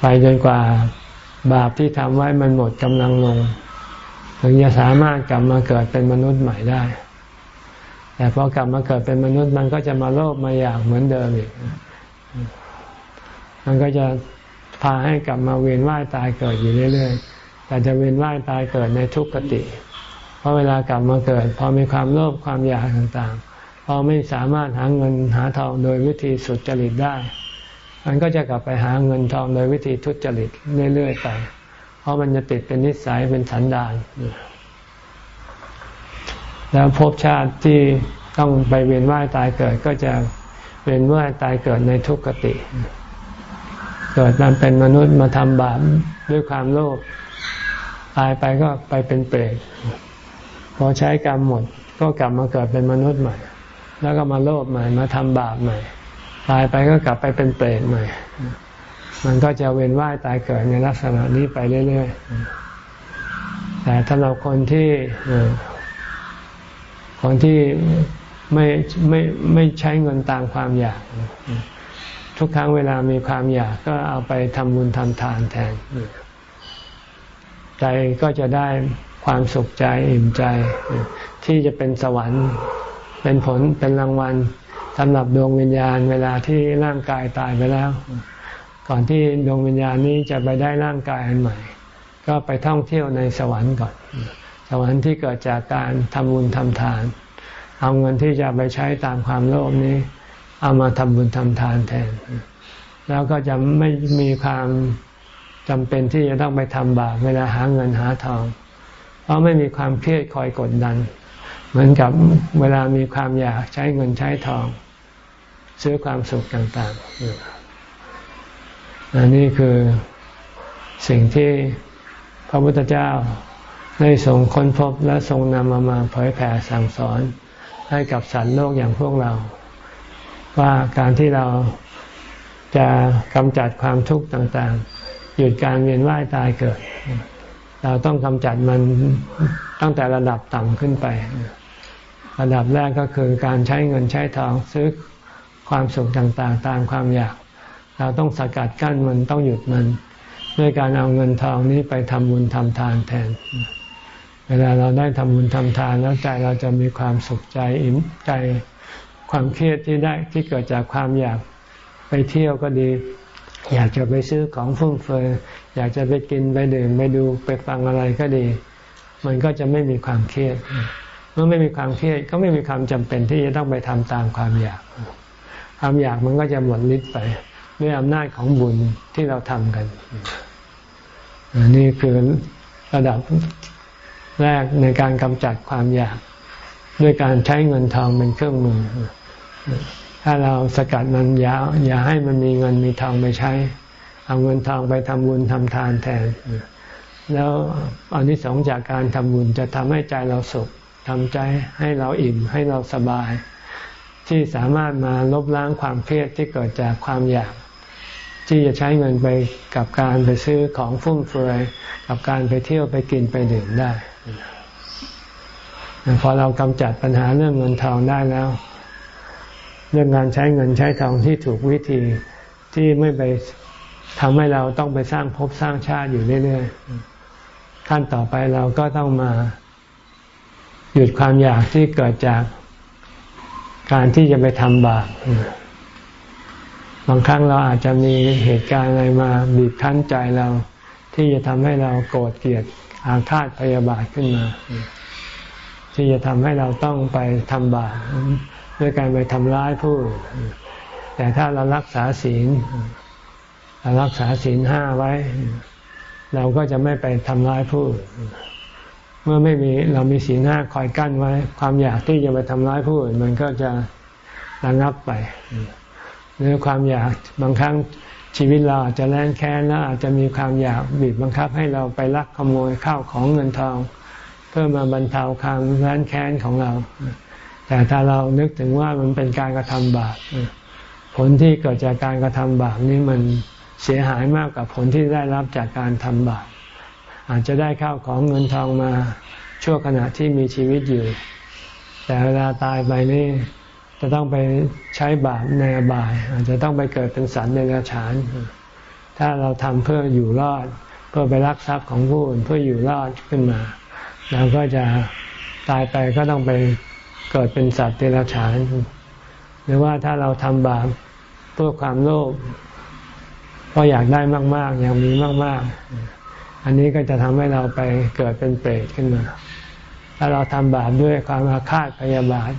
ไปจนกว่าบาปที่ทำไว้มันหมดกำลังลง ถึงจะสามารถกลับมาเกิดเป็นมนุษย์ใหม่ได้ แต่พอกลับมาเกิดเป็นมนุษย์มันก็จะมาโลภมาอยากเหมือนเดิมอีก มันก็จะพาให้กลับมาเวียนว่ายตายเกิดอยู่เรื่อย ๆ แต่จะเวียนว่ายตายเกิดในทุกขติ ราะเวลากลับมาเกิด พอมีความโลภความอยากต่างๆ พอไม่สามารถหาเงินหาทองโดยวิธีสุดจริตได้ มันก็จะกลับไปหาเงินทองโดยวิธีทุจริตเรื่อยๆไป เพราะมันจะติดเป็นนิสัยเป็นสันดาน แล้วภพชาติที่ต้องไปเวียนว่ายตายเกิดก็จะเวียนว่ายตายเกิดในทุกขติ เกิดมาเป็นมนุษย์มาทำบาปด้วยความโลภตายไปก็ไปเป็นเปรต พอใช้กรรมหมดก็กลับมาเกิดเป็นมนุษย์ใหม่ แล้วก็มาโลภใหม่ มาทำบาปใหม่ ตายไปก็กลับไปเป็นเปรตใหม่ มันก็จะเวียนว่ายตายเกิดในลักษณะนี้ไปเรื่อยๆ แต่ถ้าเราคนที่คนที่ไม่ไม่ไม่ใช้เงินตามความอยาก ทุกครั้งเวลามีความอยากก็เอาไปทำบุญทำทานแทนใจก็จะได้ ความสุขใจอิ่มใจ ที่จะเป็นสวรรค์เป็นผลเป็นรางวัลสำหรับดวงวิญญาณเวลาที่ร่างกายตายไปแล้ว ก่อนที่ดวงวิญญาณนี้จะไปได้ร่างกายอันใหม่ ก็ไปท่องเที่ยวในสวรรค์ก่อน สวรรค์ที่เกิดจากการทำบุญทำทาน เอาเงินที่จะไปใช้ตามความโลภนี้ เอามาทำบุญทำทานแทน แล้วก็จะไม่มีความจำเป็นที่จะต้องไปทำบาปเวลาหาเงินหาทอง เพราะไม่มีความเครียดคอยกดดัน เหมือนกับเวลามีความอยากใช้เงินใช้ทอง ซื้อความสุขต่างๆอันนี้คือสิ่งที่พระพุทธเจ้าได้ทรงค้นพบและทรงนำมามาเผยแผ่สั่งสอนให้กับสัตว์โลกอย่างพวกเรา ว่าการที่เราจะกำจัดความทุกข์ต่างๆ หยุดการเวียนว่ายตายเกิด เราต้องกำจัดมันตั้งแต่ระดับต่ำขึ้นไประดับแรกก็คือการใช้เงินใช้ทองซื้อความสุขต่างๆ ตามความอยาก เราต้องสกัดกั้นมันต้องหยุดมัน ด้วยการเอาเงินทองนี้ไปทำบุญทำทานแทน เวลาเราได้ทำบุญทำทานแล้วใจเราจะมีความสุขใจอิ่มใจความเครียดที่ได้ที่เกิดจากความอยากไปเที่ยวก็ดี อยากจะไปซื้อของฟุ่มเฟือยอยากจะไปกินไปดื่มไปดูไปฟังอะไรก็ดี มันก็จะไม่มีความเครียดเมื่อไม่มีความเครียดก็ไม่มีความจำเป็นที่จะต้องไปทำตามความอยาก ความอยากมันก็จะหมดฤทธิ์ไป ด้วยอำนาจของบุญที่เราทำกันนี่คือระดับแรกในการกำจัดความอยาก ด้วยการใช้เงินทองเป็นเครื่องมือ ถ้าเราสกัดมันอย่าอย่าให้มันมีเงินมีทองไปใช้ เอาเงินทองไปทำบุญทำทานแทน แล้วอันนี้สองจากการทำบุญจะทำให้ใจเราสุขทำใจให้เราอิ่มให้เราสบาย ที่สามารถมาลบล้างความเครียดที่เกิดจากความอยาก ที่จะใช้เงินไปกับการไปซื้อของฟุ่มเฟือย กับการไปเที่ยวไปกินไปดื่มได้ พอเรากำจัดปัญหาเรื่องเงินทองได้แล้ว เรื่องงานใช้เงินใช้ทองที่ถูกวิธีที่ไม่ไปทำให้เราต้องไปสร้างภพสร้างชาติอยู่เรื่อยๆขั้นต่อไปเราก็ต้องมา หยุดความอยากที่เกิดจากการที่จะไปทำบาปบางครั้งเราอาจจะมีเหตุการณ์อะไรมาบีบคั้นใจเรา ที่จะทำให้เราโกรธเกลียดอาฆาตพยาบาทขึ้นมา ที่จะทำให้เราต้องไปทำบาป ด้วยการไปทำร้ายผู้ แต่ถ้าเรารักษาศีลเรารักษาศีลห้าไว้ เราก็จะไม่ไปทำร้ายผู้ เมื่อไม่มีเรามีศีลห้าคอยกั้นไว้ ความอยากที่จะไปทำร้ายผู้อื่นมันก็จะระงับไปหรือความอยากบางครั้งชีวิตเราอาจจะแรงแค้นแล้วอาจจะมีความอยากบีบบังคับให้เราไปลักขโมยข้าวของเงินทอง เพื่อมาบรรเทาความแรงแค้นของเรา แต่ถ้าเรานึกถึงว่ามันเป็นการกระทำบาปผลที่เกิดจากการกระทำบาปนี้มันเสียหายมากกว่าผลที่ได้รับจากการทำบาปอาจจะได้ข้าวของเงินทองมาชั่วขณะที่มีชีวิตอยู่ แต่เวลาตายไปนี่จะต้องไปใช้บาปในอบาย อาจจะต้องไปเกิดเป็นสัตว์ในราชาน ถ้าเราทำเพื่ออยู่รอด เพื่อไปรักทรัพย์ของผู้อื่นเพื่ออยู่รอดขึ้นมาเราก็จะตายไปก็ต้องไป เกิดเป็นสัตว์ในราชาน หรือว่าถ้าเราทำบาปเพื่อความโลภเพราะอยากได้มาก ๆ อยากมีมาก ๆ อันนี้ก็จะทำให้เราไปเกิดเป็นเปรตขึ้นมา ถ้าเราทำบาปด้วยความอาฆาตพยาบาท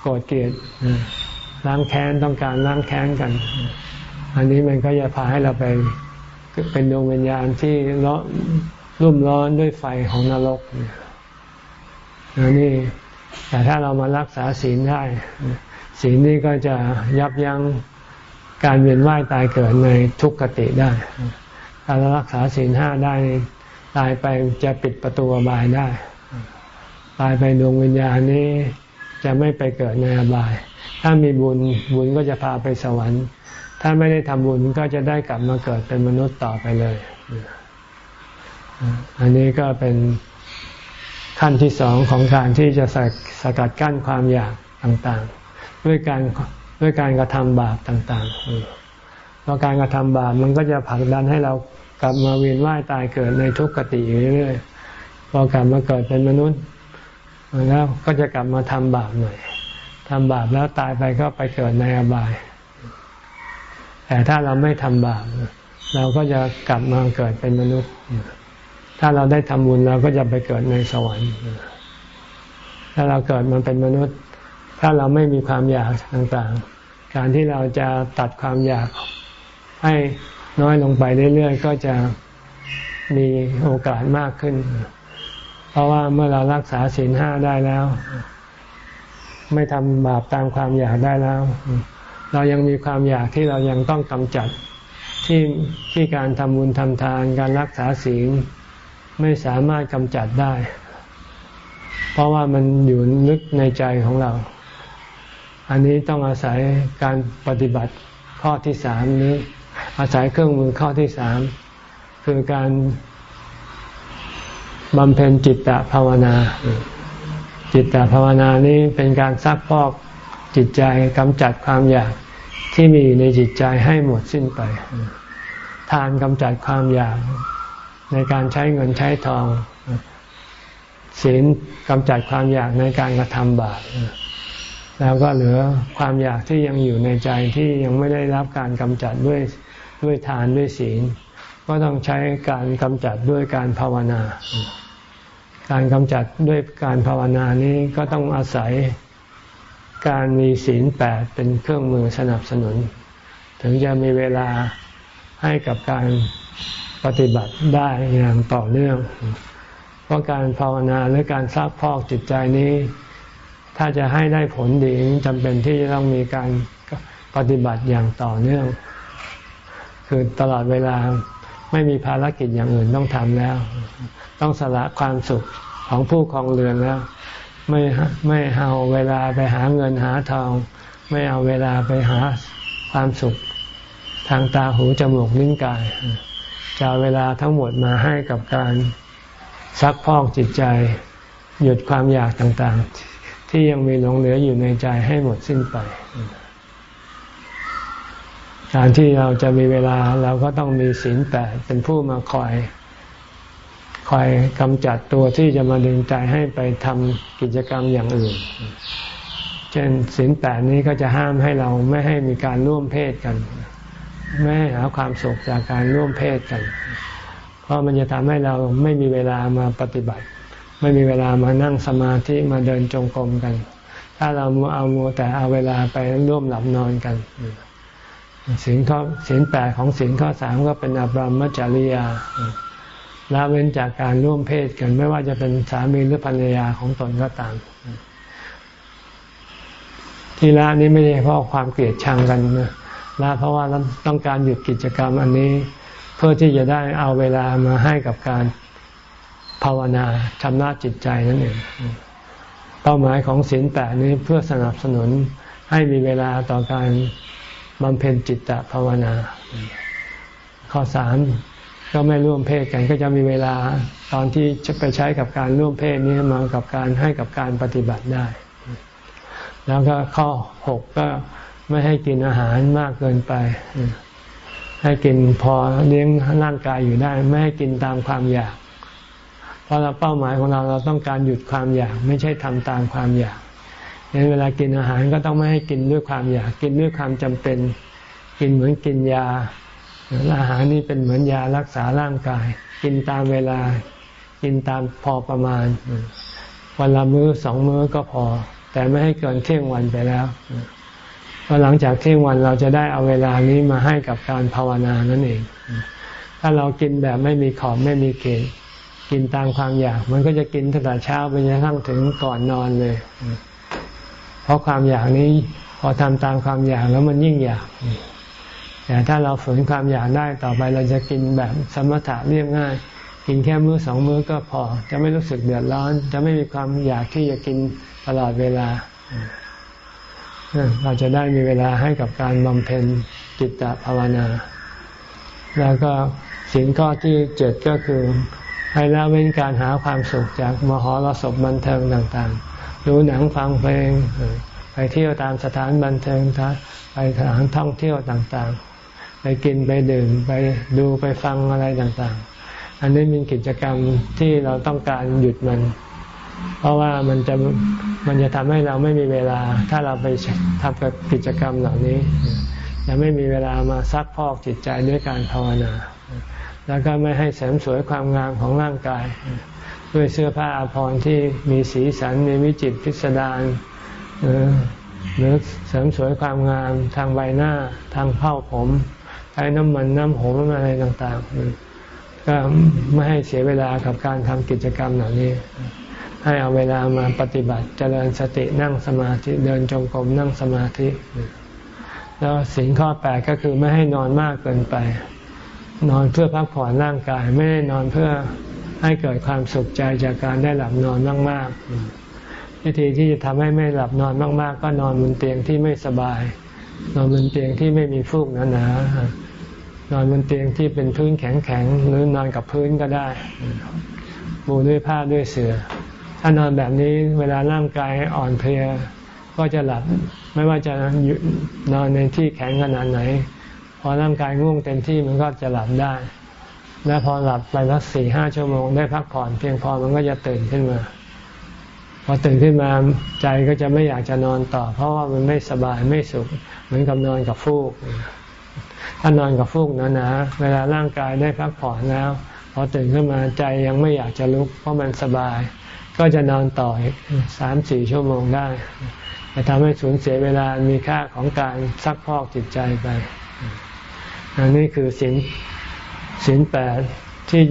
โกรธเกลียดล้างแค้นต้องการล้างแค้นกัน อันนี้มันก็จะพาให้เราไปเป็นดวงวิญญาณที่ร้อนรุ่มร้อนด้วยไฟของนรกนี่ แต่ถ้าเรามารักษาศีลได้ ศีลนี้ก็จะยับยั้งการเวียนว่ายตายเกิดในทุกขติได้ ถ้าเรารักษาศีลห้าได้ตายไปจะปิดประตูบายได้ ตายไปดวงวิญญาณนี้จะไม่ไปเกิดในอบาย ถ้ามีบุญบุญก็จะพาไปสวรรค์ ถ้าไม่ได้ทำบุญก็จะได้กลับมาเกิดเป็นมนุษย์ต่อไปเลย อันนี้ก็เป็น ขั้นที่สองของการที่จะสสกัดกั้นความอยากต่างๆ ด้วยการด้วยการกระทำบาปต่างๆเพราะการกระทำบาปมันก็จะผลักดันให้เรากลับมาเวียนว่ายตายเกิดในทุกขติอยู่เรื่อยๆพอกลับมาเกิดเป็นมนุษย์แล้วก็จะกลับมาทำบาปหน่อยทำบาปแล้วตายไปก็ไปเกิดในอบาย แต่ถ้าเราไม่ทำบาปเราก็จะกลับมาเกิดเป็นมนุษย์ ถ้าเราได้ทำบุญเราก็จะไปเกิดในสวรรค์ ถ้าเราเกิดมันเป็นมนุษย์ ถ้าเราไม่มีความอยากต่างๆ การที่เราจะตัดความอยากให้น้อยลงไปเรื่อยๆ ก็จะมีโอกาสมากขึ้น เพราะว่าเมื่อเรารักษาศีลห้าได้แล้ว ไม่ทำบาปตามความอยากได้แล้ว เรายังมีความอยากที่เรายังต้องกำจัดที่ที่การทำบุญทำทานการรักษาศีล ไม่สามารถกำจัดได้ เพราะว่ามันอยู่ลึกในใจของเรา อันนี้ต้องอาศัยการปฏิบัติข้อที่สามนี้ อาศัยเครื่องมือข้อที่สามคือการบำเพ็ญจิตตภาวนา จิตตภาวนานี้เป็นการซักพอกจิตใจกำจัดความอยากที่มีในจิตใจให้หมดสิ้นไป ทานกำจัดความอยาก ในการใช้เงินใช้ทอง ศีลกำจัดความอยากในการกระทำบาปแล้วก็เหลือความอยากที่ยังอยู่ในใจที่ยังไม่ได้รับการกำจัดด้วยด้วยทานด้วยศีล ก็ต้องใช้การกำจัดด้วยการภาวนา การกำจัดด้วยการภาวนานี้ก็ต้องอาศัยการมีศีลแปดเป็นเครื่องมือสนับสนุน ถึงจะมีเวลาให้กับการ ปฏิบัติได้อย่างต่อเนื่อง เพราะการภาวนาหรือการซักพอกจิตใจนี้ ถ้าจะให้ได้ผลดีจำเป็นที่จะต้องมีการปฏิบัติอย่างต่อเนื่อง คือตลอดเวลาไม่มีภารกิจอย่างอื่นต้องทำแล้ว ต้องสละความสุขของผู้ครองเรือนแล้ว ไม่ไม่เอาเวลาไปหาเงินหาทอง ไม่เอาเวลาไปหาความสุข ทางตาหูจมูกลิ้นกาย จะเวลาทั้งหมดมาให้กับการซักพอกจิตใจ หยุดความอยากต่างๆ ที่ยังมีหลงเหลืออยู่ในใจให้หมดสิ้นไป การที่เราจะมีเวลาเราก็ต้องมีศีลแปดเป็นผู้มาคอย คอยกำจัดตัวที่จะมาดึงใจให้ไปทำกิจกรรมอย่างอื่น เช่นศีลแปดนี้ก็จะห้ามให้เราไม่ให้มีการร่วมเพศกัน ไม่ให้หาความสุขจากการร่วมเพศกัน เพราะมันจะทำให้เราไม่มีเวลามาปฏิบัติ ไม่มีเวลามานั่งสมาธิมาเดินจงกรมกัน ถ้าเราเอาโมแต่เอาเวลาไปร่วมหลับนอนกันศีลข้อศีลแปดของศีลข้อสามก็เป็นอบรมจริยาละเว้นจากการร่วมเพศกัน ไม่ว่าจะเป็นสามีหรือภรรยาของตนก็ตามที่ละนี้ไม่ใช่เพราะความเกลียดชังกันนะ ละเพราะว่าต้องการหยุดกิจกรรมอันนี้ เพื่อที่จะได้เอาเวลามาให้กับการภาวนาชำระจิตใจนั่นเองเป้าหมายของศีลแปดนี้เพื่อสนับสนุนให้มีเวลาต่อการบำเพ็ญจิตตภาวนา ข้อสามก็ไม่ร่วมเพศกันก็จะมีเวลาตอนที่จะไปใช้กับการร่วมเพศนี้มากับการให้กับการปฏิบัติได้ แล้วก็ข้อหกก็ ไม่ให้กินอาหารมากเกินไป ให้กินพอเลี้ยงร่างกายอยู่ได้ ไม่ให้กินตามความอยาก เพราะเราเป้าหมายของเราเราต้องการหยุดความอยาก ไม่ใช่ทำตามความอยากเเวลากินอาหารก็ต้องไม่ให้กินด้วยความอยาก กินด้วยความจำเป็น กินเหมือนกินยาอาหารนี่เป็นเหมือนยารักษาร่างกาย กินตามเวลา กินตามพอประมาณ วันละมื้อสองมื้อก็พอ แต่ไม่ให้เกินเที่ยงวันไปแล้ว พอหลังจากเที่ยงวันเราจะได้เอาเวลานี้มาให้กับการภาวนานั่นเอง ถ้าเรากินแบบไม่มีขอบไม่มีเกณฑ์กินตามความอยาก มันก็จะกินตั้งแต่เช้าไปจนกระทั่งถึงก่อนนอนเลย เพราะความอยากนี้พอทำตามความอยากแล้วมันยิ่งอยากแต่ถ้าเราฝืนความอยากได้ต่อไปเราจะกินแบบสมถะเรียบง่าย กินแค่มื้อสองมื้อก็พอ จะไม่รู้สึกเดือดร้อน จะไม่มีความอยากที่จะกินตลอดเวลา เราจะได้มีเวลาให้กับการบำเพ็ญจิตตภาวนา แล้วก็สิ่งข้อที่เจ็ดก็คือ ให้ละเว้นการหาความสุขจากมหรสพบันเทิงต่างๆ ดูหนังฟังเพลง ไปเที่ยวตามสถานบันเทิงไปสถานท่องเที่ยวต่างๆ ไปกินไปดื่มไปดูไปฟังอะไรต่างๆ อันนี้เป็นกิจกรรมที่เราต้องการหยุดมัน เพราะว่ามันจะมันจะทำให้เราไม่มีเวลา ถ้าเราไปทำกับกิจกรรมเหล่านี้จะไม่มีเวลามาซักพอกจิตใจด้วยการภาวนา แล้วก็ไม่ให้เสริมสวยความงามของร่างกาย ด้วยเสื้อผ้าอาภรณ์ที่มีสีสันมีวิจิตพิสดารหรือเสริมสวยความงามทางใบหน้าทางเผ้าผมใช้น้ำมันน้ำหอมอะไรต่างๆ ก็ไม่ให้เสียเวลากับการทำกิจกรรมเหล่านี้ ให้เอาเวลามาปฏิบัติเจริญสตินั่งสมาธิเดินจงกรมนั่งสมาธิ แล้วสิ่งข้อแปดก็คือไม่ให้นอนมากเกินไป นอนเพื่อพักผ่อนร่างกาย ไม่ได้นอนเพื่อให้เกิดความสุขใจจากการได้หลับนอนมากๆวิธีที่จะทำให้ไม่หลับนอนมาก ๆ ก็นอนบนเตียงที่ไม่สบาย นอนบนเตียงที่ไม่มีฟูกหนาๆนอนบนเตียงที่เป็นพื้นแข็งๆหรือนอนกับพื้นก็ได้ปูด้วยผ้าด้วยเสือ่อ ถ้านอนแบบนี้เวลาร่างกายอ่อนเพลียก็จะหลับไม่ว่าจะนอนในที่แข็งขนาดไหน พอร่างกายง่วงเต็มที่มันก็จะหลับได้ และพอหลับไปสักสี่ห้าชั่วโมงได้พักผ่อนเพียงพอมันก็จะตื่นขึ้นมาพอตื่นขึ้นมาใจก็จะไม่อยากจะนอนต่อ เพราะว่ามันไม่สบายไม่สุข เหมือนกับนอนกับฟูก ถ้านอนกับฟูกนะนะ เวลาร่างกายได้พักผ่อนแล้ว พอตื่นขึ้นมาใจยังไม่อยากจะลุก เพราะมันสบาย ก็จะนอนต่ออีกสามสี่ชั่วโมงได้จะทำให้สูญเสียเวลามีค่าของการซักพอกจิตใจไปอันนี้คือสินสินแปดที่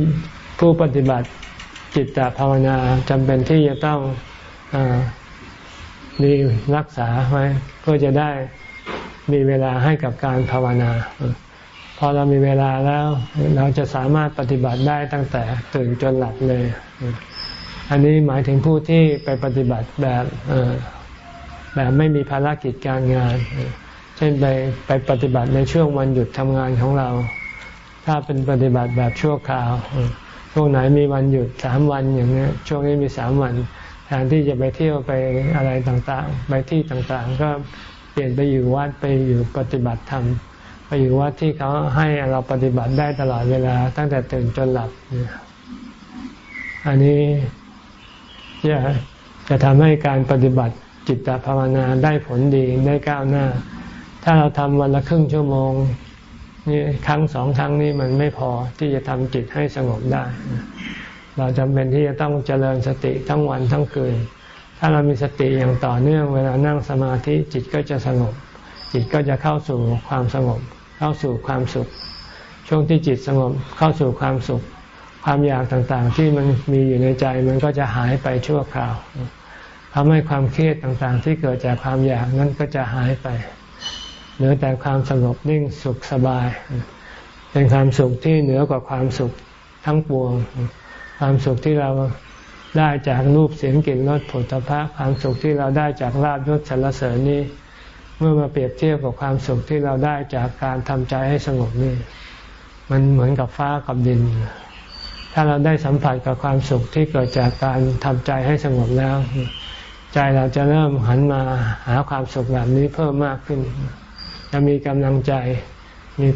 ผู้ปฏิบัติจิตตภาวนาจำเป็นที่จะต้องอมีรักษาไว้เพื่อจะได้มีเวลาให้กับการภาวนา พอเรามีเวลาแล้ว เราจะสามารถปฏิบัติได้ตั้งแต่ตื่นจนหลับเลย อันนี้หมายถึงผู้ที่ไปปฏิบัติแบบแบบไม่มีภารกิจการงาน เช่นไปไปปฏิบัติในช่วงวันหยุดทำงานของเรา ถ้าเป็นปฏิบัติแบบชั่วคราวช่วงไหนมีวันหยุดสามวันอย่างนี้ช่วงนี้มีสามวันแทนที่จะไปเที่ยวไปอะไรต่างๆ ไปที่ต่างๆ ก็เปลี่ยนไปอยู่วัดไปอยู่ปฏิบัติธรรมไปอยู่วัดที่เขาให้เราปฏิบัติได้ตลอดเวลาตั้งแต่ตื่นจนหลับ อันนี้ จะจะทำให้การปฏิบัติจิตภาวนาได้ผลดีได้ก้าวหน้า ถ้าเราทำวันละครึ่งชั่วโมงนี่ครั้งสองครั้งนี้มันไม่พอที่จะทำจิตให้สงบได้ เราจำเป็นที่จะต้องเจริญสติทั้งวันทั้งคืน ถ้าเรามีสติอย่างต่อเนื่องเวลานั่งสมาธิจิตก็จะสงบ จิตก็จะเข้าสู่ความสงบ เข้าสู่ความสุข ช่วงที่จิตสงบเข้าสู่ความสุข ความอยากต่างๆ ที่มันมีอยู่ในใจมันก็จะหายไปชั่วคราวทำให้ความเครียดต่างๆ ที่เกิดจากความอยากนั้นก็จะหายไปเหลือแต่ความสงบนิ่งสุขสบาย เป็นความสุขที่เหนือกว่าความสุขทั้งปวง ความสุขที่เราได้จากรูปเสียงกลิ่นรสผลิตภัณฑ์ความสุขที่เราได้จากลาบยศสรรเสริญนี้ เมื่อมาเปรียบเทียบกับความสุขที่เราได้จากการทำใจให้สงบนี่ มันเหมือนกับฟ้ากับดิน ถ้าเราได้สัมผัสกับความสุขที่เกิดจากการทำใจให้สงบแล้ว ใจเราจะเริ่มหันมาหาความสุขแบบนี้เพิ่มมากขึ้น จะมีกำลังใจมี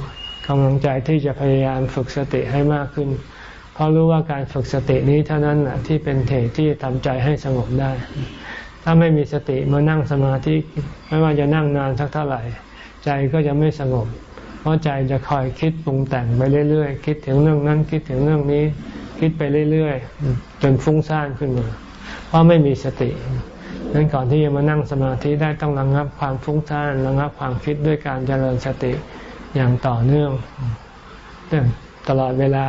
กำลังใจที่จะพยายามฝึกสติให้มากขึ้น เพราะรู้ว่าการฝึกสตินี้เท่านั้นแหละที่เป็นเทที่ทำใจให้สงบได้ ถ้าไม่มีสติมานั่งสมาธิไม่ว่าจะนั่งนานสักเท่าไหร่ ใจก็จะไม่สงบ ราะใจจะคอยคิดปรุงแต่งไปเรื่อยๆ คิดถึงเรื่องนั้นคิดถึงเรื่องนี้ คิดไปเรื่อยๆ จนฟุ้งซ่านขึ้นมา เพราะไม่มีสติดังนั้นก่อนที่จะมานั่งสมาธิได้ต้องระงับความฟุ้งซ่านระงับความคิดด้วยการเจริญสติอย่างต่อเนื่องตลอดเวลา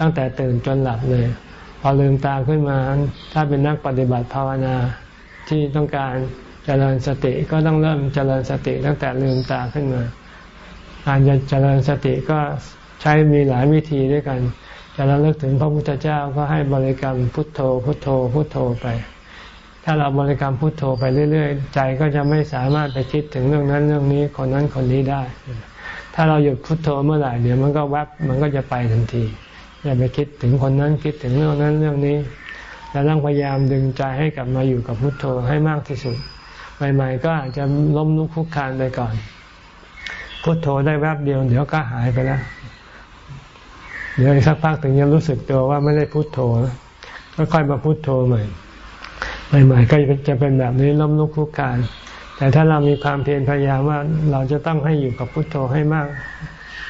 ตั้งแต่ตื่นจนหลับเลย พอลืมตาขึ้นมาถ้าเป็นนักปฏิบัติภาวนาที่ต้องการเจริญสติก็ต้องเริ่มเจริญสติตั้งแต่ลืมตาขึ้นมา การจะเจริญสติก็ใช้มีหลายวิธีด้วยกัน จะระลึกถึงพระพุทธเจ้าก็ให้บริกรรมพุทโธ พุทโธ พุทโธไป ถ้าเราบริกรรมพุทโธไปเรื่อยๆ ใจก็จะไม่สามารถไปคิดถึงเรื่องนั้นเรื่องนี้คนนั้นคนนี้ได้ ถ้าเราหยุดพุทโธเมื่อไหร่เดี๋ยวมันก็แวบมันก็จะไปทันทีอย่าไปคิดถึงคนนั้นคิดถึงเรื่องนั้นเรื่องนี้แล้วต้องพยายามดึงใจให้กลับมาอยู่กับพุทโธให้มากที่สุดใหม่ๆก็อาจจะล้มลุกคุกคานไปก่อน พุโทโธได้แวบเดียว เดี๋ยวก็หายไปแล้ว เดี๋ยวสักพักถึงจะรู้สึกตัวว่าไม่ได้พุโทโธก็ค่อยมาพุโทโธใหม่ใหม่ๆก็จะเป็นแบบนี้ล้มลุกคลุกการ แต่ถ้าเรามีความเพียรพยายามว่าเราจะต้องให้อยู่กับพุโทโธให้มาก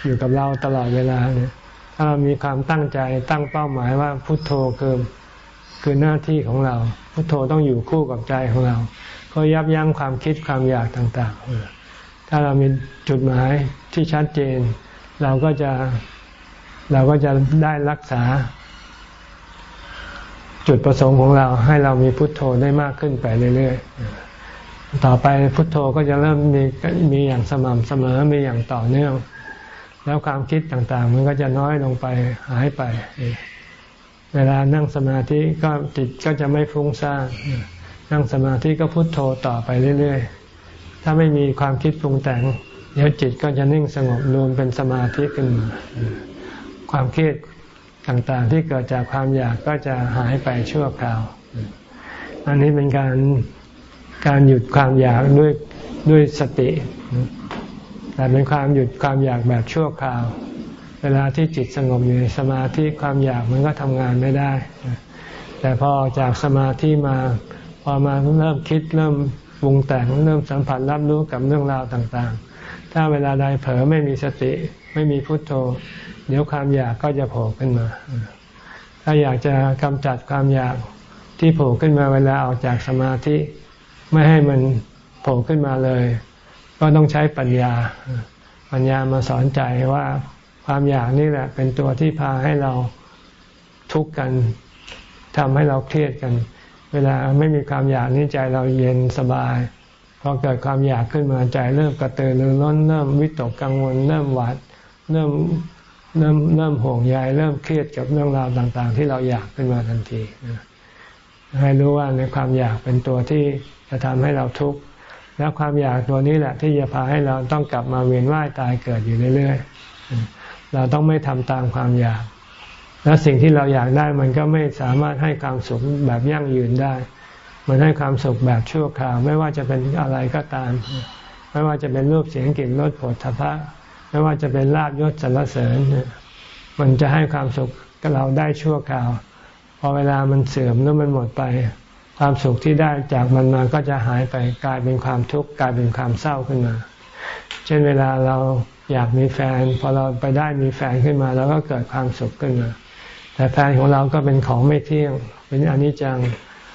อยู่กับเราตลอดเวลาเนี่ยถ้าเรามีความตั้งใจตั้งเป้าหมายว่าพุโทโธคือคือหน้าที่ของเรา พุโทโธต้องอยู่คู่กับใจของเรา ก็ยับยั้งความคิดความอยากต่าง ๆ ถ้าเรามีจุดหมายที่ชัดเจน เราก็จะเราก็จะได้รักษา จุดประสงค์ของเราให้เรามีพุทโธได้มากขึ้นไปเรื่อยๆ ต่อไปพุทโธก็จะเริ่มมีมีอย่างสม่ำเสมอมีอย่างต่อเนื่องแล้วความคิดต่างๆ มันก็จะน้อยลงไปหายไป เวลานั่งสมาธิก็จิตก็จะไม่ฟุ้งซ่านนั่งสมาธิก็พุทโธต่อไปเรื่อยๆ ถ้าไม่มีความคิดปรุงแต่ง เดี๋ยวจิตก็จะนิ่งสงบรวมเป็นสมาธิขึ้นมาความเครียดต่างๆ ที่เกิดจากความอยากก็จะหายไปชั่วคราว อันนี้เป็นการการหยุดความอยากด้วยด้วยสติ แต่เป็นความหยุดความอยากแบบชั่วคราว เวลาที่จิตสงบอยู่ในสมาธิความอยากมันก็ทำงานไม่ได้ แต่พอออกจากสมาธิมา พอมาเริ่มคิดเริ่ม วงแต่งเริ่มสัมผัสรับรู้กับเรื่องราวต่างๆ ถ้าเวลาใดเผลอไม่มีสติ ไม่มีพุทโธ เดี๋ยวความอยากก็จะโผล่ขึ้นมา ถ้าอยากจะกำจัดความอยากที่โผล่ขึ้นมาเวลาออกจากสมาธิ ไม่ให้มันโผล่ขึ้นมาเลย ก็ต้องใช้ปัญญา ปัญญามาสอนใจว่าความอยากนี่แหละ เป็นตัวที่พาให้เราทุกข์กันทำให้เราเครียดกัน เวลาไม่มีความอยากนี่ใจเราเย็นสบายพอเกิดความอยากขึ้นมาใจเริ่มกระตือรือร้นเริ่มวิตกกังวล เริ่มหวาดเริ่มเริ่มเริ่มห่วงใยเริ่มเครียดกับเรื่องราวต่าง ๆ ที่เราอยากขึ้นมาทันทีให้รู้ว่าในความอยากเป็นตัวที่จะทำให้เราทุกข์แล้วความอยากตัวนี้แหละ ที่จะพาให้เราต้องกลับมาเวียนว่ายตายเกิดอยู่เรื่อยๆเราต้องไม่ทำตามความอยาก แล้วสิ่งที่เราอยากได้มันก็ไม่สามารถให้ความสุขแบบยั่งยืนได้ มันให้ความสุขแบบชั่วคราว ไม่ว่าจะเป็นอะไรก็ตาม ไม่ว่าจะเป็นรูปเสียงกลิ่นรสผลทพะ ไม่ว่าจะเป็นลาบยศสรรเสริญ มันจะให้ความสุขกับเราได้ชั่วคราว พอเวลามันเสื่อมแล้วมันหมดไป ความสุขที่ได้จากมันมาก็จะหายไปกลายเป็นความทุกข์กลายเป็นความเศร้าขึ้นมา เช่นเวลาเราอยากมีแฟน พอเราไปได้มีแฟนขึ้นมา แล้วก็เกิดความสุขขึ้นมา แต่แฟนของเราก็เป็นของไม่เที่ยง เป็นอนิจจัง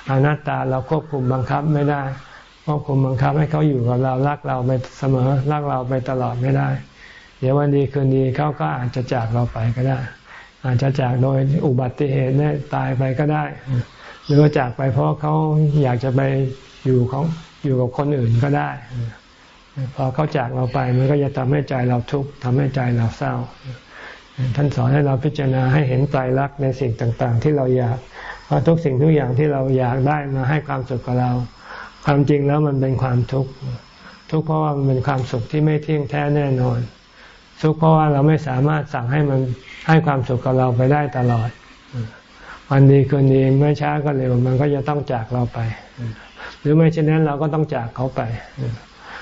อนัตตาเราควบคุมบังคับไม่ได้ควบคุมบังคับให้เขาอยู่กับเรารักเราไปเสมอรักเราไปตลอดไม่ได้ เดี๋ยววันดีคืนดีเขาก็อาจจะจากเราไปก็ได้ อาจจะจากโดยอุบัติเหตุเนี่ยตายไปก็ได้ หรือว่าจากไปเพราะเขาอยากจะไปอยู่ของอยู่กับคนอื่นก็ได้ พอเขาจากเราไปมันก็จะทำให้ใจเราทุกข์ทำให้ใจเราเศร้า ท่านสอนให้เราพิจารณาให้เห็นไตรลักษณ์ในสิ่งต่างๆ ที่เราอยากเพราะทุกสิ่งทุกอย่างที่เราอยากได้มาให้ความสุขกับเรา ความจริงแล้วมันเป็นความทุกข์ทุกข์เพราะว่ามันเป็นความสุขที่ไม่เที่ยงแท้แน่นอนทุกข์เพราะว่าเราไม่สามารถสั่งให้มันให้ความสุขกับเราไปได้ตลอด วันดีคืนดีไม่ช้าก็เร็วมันก็จะต้องจากเราไป หรือไม่เช่นนั้นเราก็ต้องจากเขาไป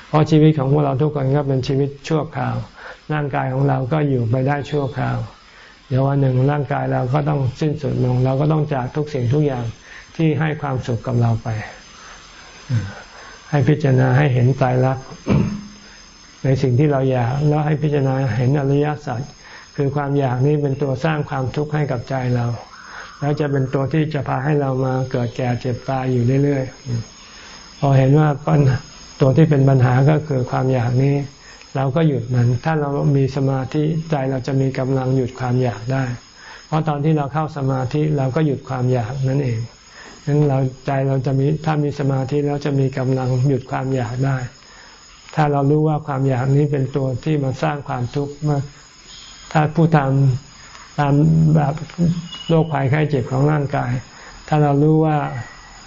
เพราะชีวิตของพวกเราทุกคนก็เป็นชีวิตชั่วคราว ร่างกายของเราก็อยู่ไปได้ชั่วคราว เดี๋ยววันหนึ่งร่างกายเราก็ต้องสิ้นสุดลง เราก็ต้องจากทุกสิ่งทุกอย่างที่ให้ความสุขกับเราไป ให้พิจารณาให้เห็นตายรักในสิ่งที่เราอยาก แล้วให้พิจารณาเห็นอริยสัจคือความอยากนี้เป็นตัวสร้างความทุกข์ให้กับใจเรา แล้วจะเป็นตัวที่จะพาให้เรามาเกิดแก่เจ็บตายอยู่เรื่อยๆพอเห็นว่าปัญ ตัวที่เป็นปัญหาก็คือความอยากนี้ เราก็หยุดมัน ถ้าเรามีสมาธิใจเราจะมีกำลังหยุดความอยากได้ เพราะตอนที่เราเข้าสมาธิเราก็หยุดความอยากนั่นเองนั้นเราใจเราจะมีถ้ามีสมาธิแล้วจะมีกำลังหยุดความอยากได้ ถ้าเรารู้ว่าความอยากนี้เป็นตัวที่มาสร้างความทุกข์มาถ้าผู้ทำตามแบบโรคภัยไข้เจ็บของร่างกาย ถ้าเรารู้ว่า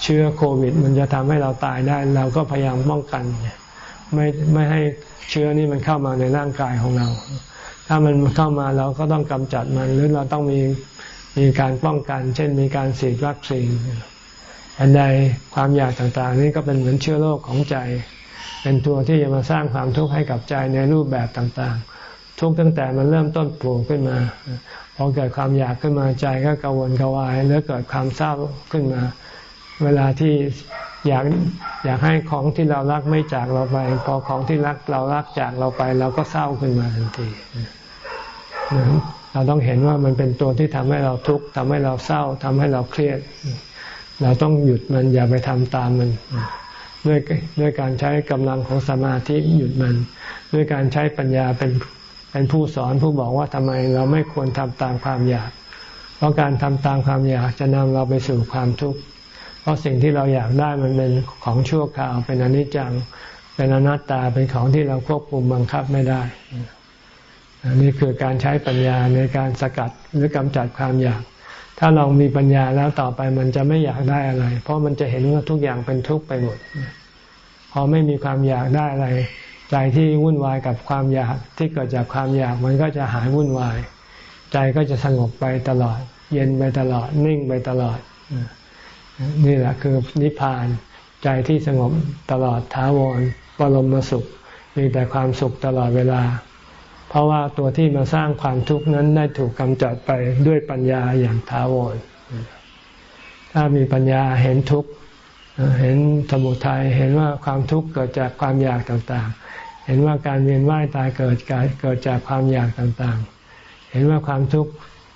เชื้อโควิด มันจะทำให้เราตายได้ เราก็พยายามป้องกัน ไม่ไม่ให้เชื้อนี้มันเข้ามาในร่างกายของเรา ถ้ามันเข้ามาเราก็ต้องกำจัดมันหรือเราต้องมีมีการป้องกัน เช่นมีการฉีดวัคซีนอันใดความอยากต่างๆ นี้ก็เป็นเหมือนเชื้อโรคของใจ เป็นตัวที่จะมาสร้างความทุกข์ให้กับใจในรูปแบบต่างๆ ทุกตั้งแต่มันเริ่มต้นปลูกขึ้นมาพอเกิดความอยากขึ้นมาใจก็กังวลกวายแล้วเกิดความเศร้าขึ้นมา เวลาที่อยากอยากให้ของที่เรารักไม่จากเราไป พอของที่รักเรารักจากเราไป เราก็เศร้าขึ้นมาทันทีเราต้องเห็นว่ามันเป็นตัวที่ทำให้เราทุกข์ทำให้เราเศร้าทำให้เราเครียด เราต้องหยุดมันอย่าไปทำตามมันด้วยด้วยการใช้กำลังของสมาธิหยุดมัน ด้วยการใช้ปัญญาเป็นเป็นผู้สอนผู้บอกว่าทำไมเราไม่ควรทำตามความอยาก เพราะการทำตามความอยากจะนำเราไปสู่ความทุกข์ ราะสิ่งที่เราอยากได้มันเป็นของชั่วคราว เป็นอนิจจัง เป็นอนัตตา เป็นของที่เราควบคุมบังคับไม่ได้ อันนี้คือการใช้ปัญญาในการสกัดหรือกำจัดความอยาก ถ้าเรามีปัญญาแล้วต่อไปมันจะไม่อยากได้อะไร เพราะมันจะเห็นว่าทุกอย่างเป็นทุกข์ไปหมด พอไม่มีความอยากได้อะไร ใจที่วุ่นวายกับความอยากที่เกิดจากความอยากมันก็จะหายวุ่นวาย ใจก็จะสงบไปตลอด เย็นไปตลอด นิ่งไปตลอด นี่แหละคือนิพพานใจที่สงบตลอดท้าวรปรมสุข มีแต่ความสุขตลอดเวลา เพราะว่าตัวที่มาสร้างความทุกข์นั้นได้ถูกกำจัดไปด้วยปัญญาอย่างท้าวรถ้ามีปัญญาเห็นทุกข์เห็นสมุทัยเห็นว่าความทุกข์เกิดจากความอยากต่างๆ เห็นว่าการเวียนว่ายตายเกิดเกิดจากความอยากต่างๆ เห็นว่าความทุกข์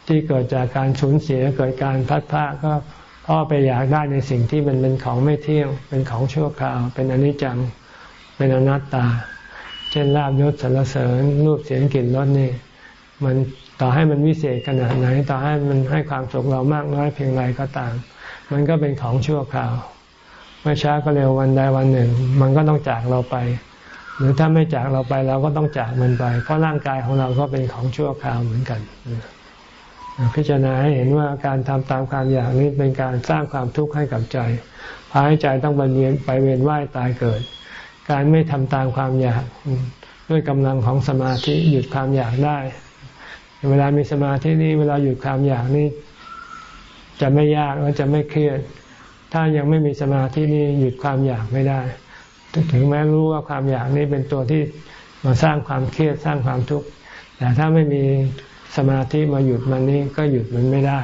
ที่เกิดจากการสูญเสียเกิดการพัดพาก็เพราะไปอยากได้ในสิ่งที่มันเป็นของไม่เที่ยง เป็นของชั่วคราว เป็นอนิจจัง เป็นอนัตตา เช่นลาบยศสรรเสริญรูปเสียงกลิ่นรสนี่ มันต่อให้มันวิเศษขนาดไหน ต่อให้มันให้ความสุขเรามากน้อยเพียงไรก็ตาม มันก็เป็นของชั่วคราวไม่ช้าก็เร็ววันใดวันหนึ่ง มันก็ต้องจากเราไป หรือถ้าไม่จากเราไปเราก็ต้องจากมันไป เพราะร่างกายของเราก็เป็นของชั่วคราวเหมือนกัน พิจารณาให้เห็นว่าการทำตามความอยากนี้เป็นการสร้างความทุกข์ให้กับใจพาให้ใจต้องไปเวียนไปเวียนว่ายตายเกิด การไม่ทำตามความอยากด้วยกำลังของสมาธิหยุดความอยากได้ เวลามีสมาธินี้เวลาหยุดความอยากนี้จะไม่ยากและจะไม่เครียด ถ้ายังไม่มีสมาธินี้หยุดความอยากไม่ได้ ถึงแม้รู้ว่าความอยากนี้เป็นตัวที่มาสร้างความเครียดสร้างความทุกข์แต่ถ้าไม่มี สมาธิมาหยุดมันนี้ก็หยุดมันไม่ได้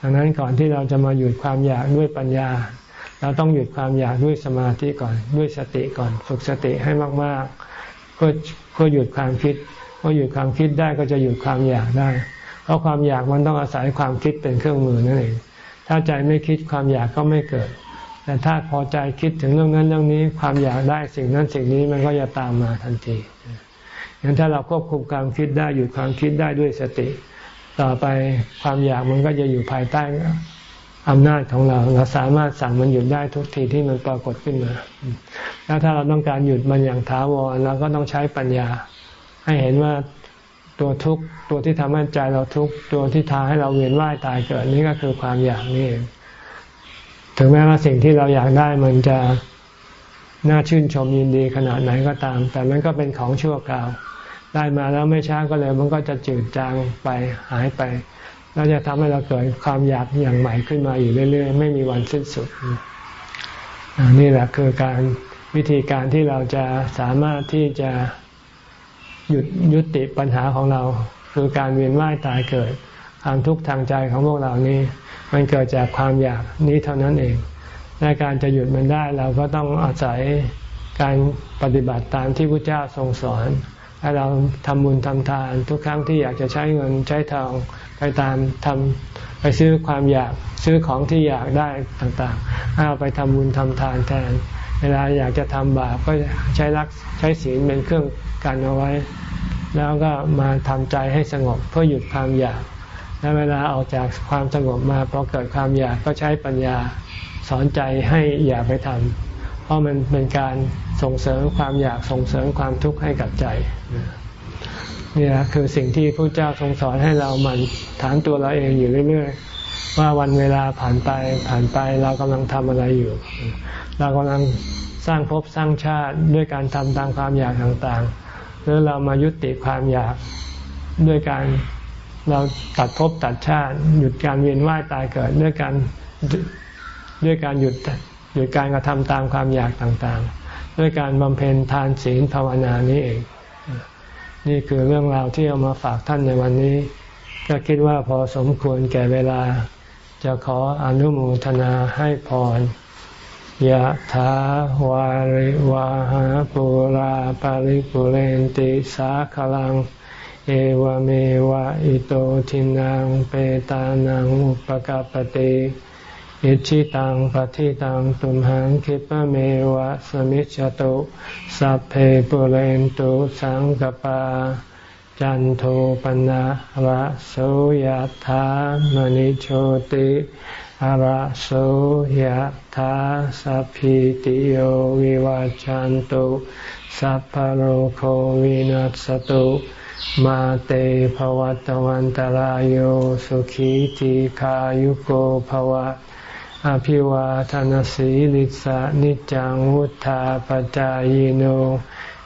ดังนั้นก่อนที่เราจะมาหยุดความอยากด้วยปัญญา เราต้องหยุดความอยากด้วยสมาธิก่อนด้วยสติก่อนฝึกสติให้มากๆเพื่อเพื่อหยุดความคิดพอหยุดความคิดได้ก็จะหยุดความอยากได้ เพราะความอยากมันต้องอาศัยความคิดเป็นเครื่องมือนั่นเองถ้าใจไม่คิดความอยากก็ไม่เกิด แต่ถ้าพอใจคิดถึงเรื่องนั้นเรื่องนี้ ความอยากได้สิ่งนั้นสิ่งนี้มันก็จะตามมาทันที อย่างถ้าเราควบคุมความคิดได้หยุดความคิดได้ด้วยสติ ต่อไปความอยากมันก็จะอยู่ภายใต้อำนาจของเรา เราสามารถสั่งมันหยุดได้ทุกทีที่มันปรากฏขึ้นมา แล้วถ้าเราต้องการหยุดมันอย่างถาวรเราก็ต้องใช้ปัญญา ให้เห็นว่าตัวทุกข์ตัวที่ทำให้ใจเราทุกข์ตัวที่ทาให้เราเวียนว่ายตายเกิดนี่ก็คือความอยากนี่เองถึงแม้ว่าสิ่งที่เราอยากได้มันจะน่าชื่นชมยินดีขนาดไหนก็ตาม แต่มันก็เป็นของชั่วคราว ได้มาแล้วไม่ช้าก็เลยมันก็จะจืดจางไปหายไป แล้วจะทำให้เราเกิดความอยากอย่างใหม่ขึ้นมาอยู่เรื่อย ๆ ไม่มีวันสิ้นสุดนี่แหละคือการวิธีการที่เราจะสามารถที่จะหยุดยุติปัญหาของเรา คือการเวียนว่ายตายเกิด ความทุกข์ทางใจของพวกเรานี้ มันเกิดจากความอยากนี้เท่านั้นเองในการจะหยุดมันได้เราก็ต้องอาศัยการปฏิบัติตามที่พระเจ้าทรงสอน ให้เราทำบุญทำทาน ทุกครั้งที่อยากจะใช้เงินใช้ทองไปตามทำไปซื้อความอยากซื้อของที่อยากได้ต่างๆให้เอาไปทำบุญทำทานแทน เวลาอยากจะทำบาปก็ใช้รักใช้ศีลเป็นเครื่องกันเอาไว้ แล้วก็มาทำใจให้สงบเพื่อหยุดความอยากและเวลาออกจากความสงบมาพอเกิดความอยากก็ใช้ปัญญาสอนใจให้อย่าไปทำเพ ราะมันเป็นการส่งเสริมความอยากส่งเสริมความทุกข์ให้กับใจนี่แหละคือสิ่งที่พระเจ้าทรงสอนให้เรามันถามตัวเราเองอยู่เรื่อยๆ ว่าวันเวลาผ่านไปผ่านไปเรากำลังทำอะไรอยู่ เรากำลังสร้างภพสร้างชาติด้วยการทำตามความอยากต่างๆ หรือเรามายุติความอยากด้วยการเราตัดภพตัดชาติ หยุดการเวียนว่ายตายเกิดด้วยการด้วยการหยุด หยุดการกระทำตามความอยากต่างๆ ด้วยการบำเพ็ญทานศีลภาวนานี้เอง นี่คือเรื่องราวที่เอามาฝากท่านในวันนี้ ก็คิดว่าพอสมควรแก่เวลา จะขออนุโมทนาให้พรยะถาวาริวาหาปุราปาริปุเรนติสาขลัง เอวเมวะอิโตทินังเปตานังอุปกาปติ อิชิตังปฏิตังตุมหังคิปะเมวะสมิจจตุสัพเพปุเรนตุสังกปา จันโทปนะระโสยธามณิโชติอาระโสยธาสัพพิติโยวิวาจันตุสัพพโรโควินัสตุมาเตภวัตวันตารโยสุขีติขายุโกภวะ อภิวาทานสีลิสานิจังวุธาปจายโน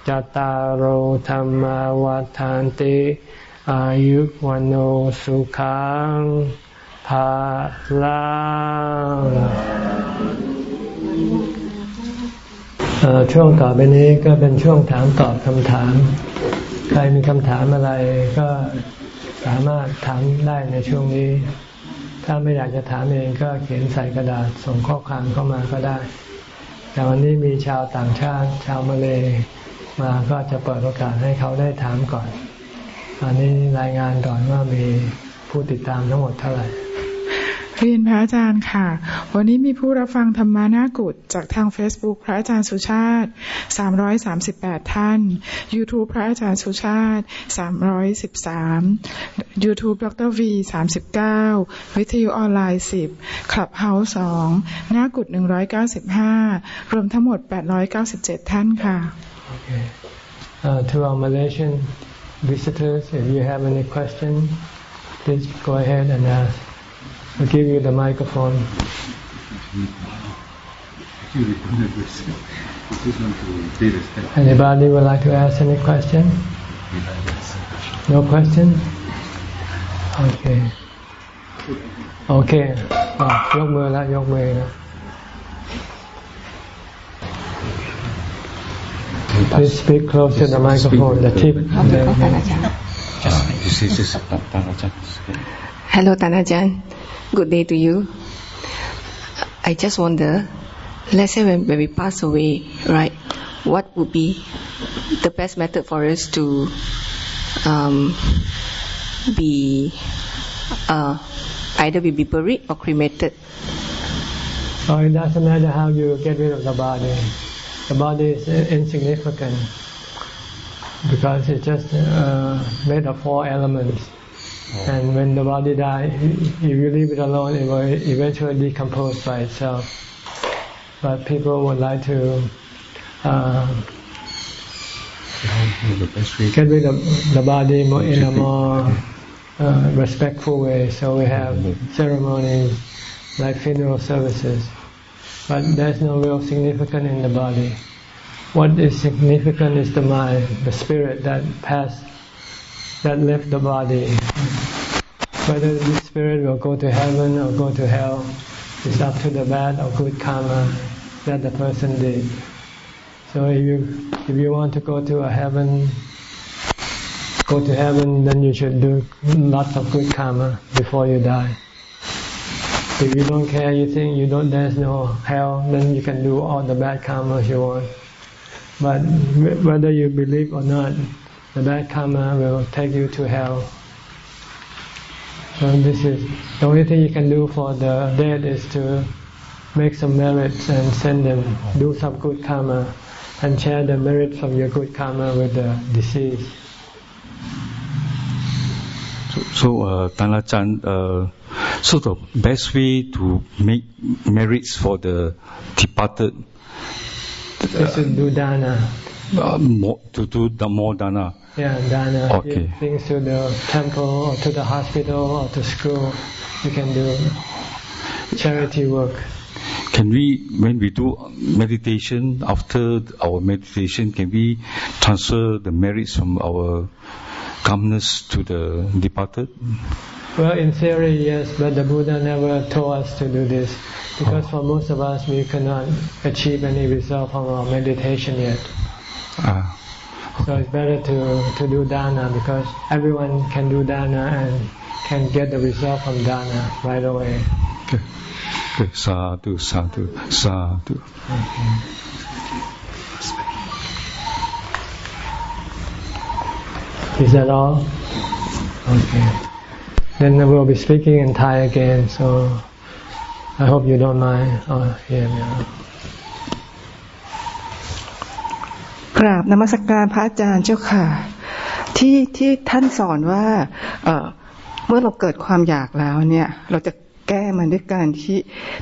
จตารโหธรรมวาทานติ อายุวันโอสุขังภาลังช่วงต่อไปนี้ก็เป็นช่วงถามตอบคำถาม ใครมีคำถามอะไรก็สามารถถามได้ในช่วงนี้ ถ้าไม่อยากจะถามเองก็เขียนใส่กระดาษส่งข้อความเข้ามาก็ได้ แต่วันนี้มีชาวต่างชาติ ชาวมาเลยมาก็จะเปิดโอกาสให้เขาได้ถามก่อน อันนี้รายงานก่อนว่ามีผู้ติดตามทั้งหมดเท่าไหร่ เรียนพระอาจารย์ค่ะ วันนี้มีผู้รับฟังธรรมานากุฏจากทาง Facebook พระอาจารย์สุชาติ 338 ท่าน YouTube พระอาจารย์สุชาติ 313 YouTube ดร V 39 วิทยุออนไลน์ 10 Clubhouse 2นากุฏ195 รวมทั้งหมด 897 ท่านค่ะ okay. uh, to our Malaysian visitors if you have any question please go ahead and ask I'll give you the microphone. Anybody would like to ask any question? No question? Okay. Okay. ยกมือแล้วยกมือแล้ว Please speak close to the microphone. The tip. Hello, Tanajan. Good day to you. I just wonder, let's say when, when we pass away, right, what would be the best method for us to um, be uh, either we be buried or cremated? Oh, it doesn't matter how you get rid of the body. The body is insignificant because it's just uh, made of four elements and when the body dies, if you leave it alone, it will eventually decompose by itself. But people would like to uh, get rid of the body in a more uh, respectful way. So we have ceremonies like funeral services. But there's no real significance in the body. What is significant is the mind, the spirit that passed that left the body. Whether the spirit will go to heaven or go to hell is up to the bad or good karma that the person did. So if you if you want to go to a heaven, go to heaven, then you should do lots of good karma before you die. If you don't care, you think you don't, there's no hell, then you can do all the bad karma you want. But whether you believe or not, the bad karma will take you to hell. So this is the only thing you can do for the dead is to make some merits and send them do some good karma and share the merits of your good karma with the deceased. So, so uh, Tanachan, uh, so the best way to make merits for the departed is to do dana. Uh, more, to do the more dana. Yeah, dana. Okay. things to the temple or to the hospital or to school. You can do charity work. Can we, when we do meditation, after our meditation, can we transfer the merits from our calmness to the departed? Well, in theory, yes, but the Buddha never told us to do this because for most of us, we cannot achieve any result from our meditation yet. Ah, So it's better to, to do dana because everyone can do dana and can get the result from dana right away. okay. Okay, sadhu, sadhu, sadhu. Is that all? Okay. Then we'll be speaking in Thai again, so I hope you don't mind. Oh, here we ราบนมัสกการพระอาจารย์เจ้าค่ะ ที่ที่ท่านสอนว่าเออเมื่อเราเกิดความอยากแล้วเนี่ย เราจะแก้มันด้วยการที่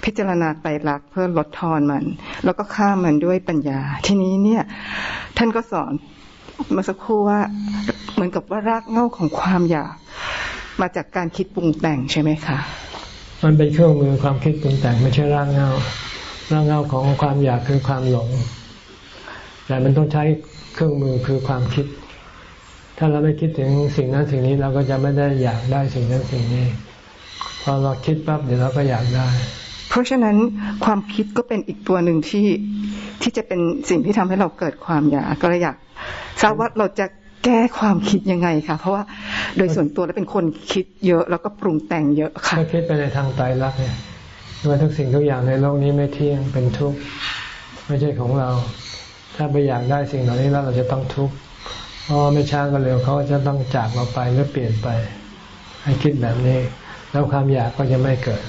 พิจารณาไตรลักษณ์เพื่อลดทอนมัน แล้วก็ฆ่ามันด้วยปัญญา ทีนี้เนี่ย ท่านก็สอนมื่อสักครู่ว่าเหมือนกับว่ารากเหง้าของความอยาก มาจากการคิดปรุงแต่งใช่ไหมคะมันเป็นเครื่องมือความคิดปรุงแต่งไม่ใช่ร่างเงาร่างเงาของความอยากคือความหลง แต่มันต้องใช้เครื่องมือคือความคิด ถ้าเราไม่คิดถึงสิ่งนั้นสิ่งนี้เราก็จะไม่ได้อยากได้สิ่งนั้นสิ่งนี้ พอเราคิดปั๊บเดี๋ยวเราก็อยากได้ เพราะฉะนั้นความคิดก็เป็นอีกตัวหนึ่งที่ที่จะเป็นสิ่งที่ทำให้เราเกิดความอยาก ก็เลยอยากทราบว่าเราจะแก้ความคิดยังไงคะเพราะว่าโดยส่วนตัวแล้วเป็นคนคิดเยอะแล้วก็ปรุงแต่งเยอะค่ะถ้าคิดไปในทางไตรลักษณ์เนี่ยว่าทุกสิ่งทุกอย่างในโลกนี้ไม่เที่ยงเป็นทุกข์ไม่ใช่ของเรา ถ้าไปอยากได้สิ่งเหล่านี้แล้วเราจะต้องทุกข์เพราะว่าไม่ช้าก็เร็วเขาก็จะต้องจากเราไปหรือเปลี่ยนไป ให้คิดแบบนี้ แล้วความอยากก็จะไม่เกิด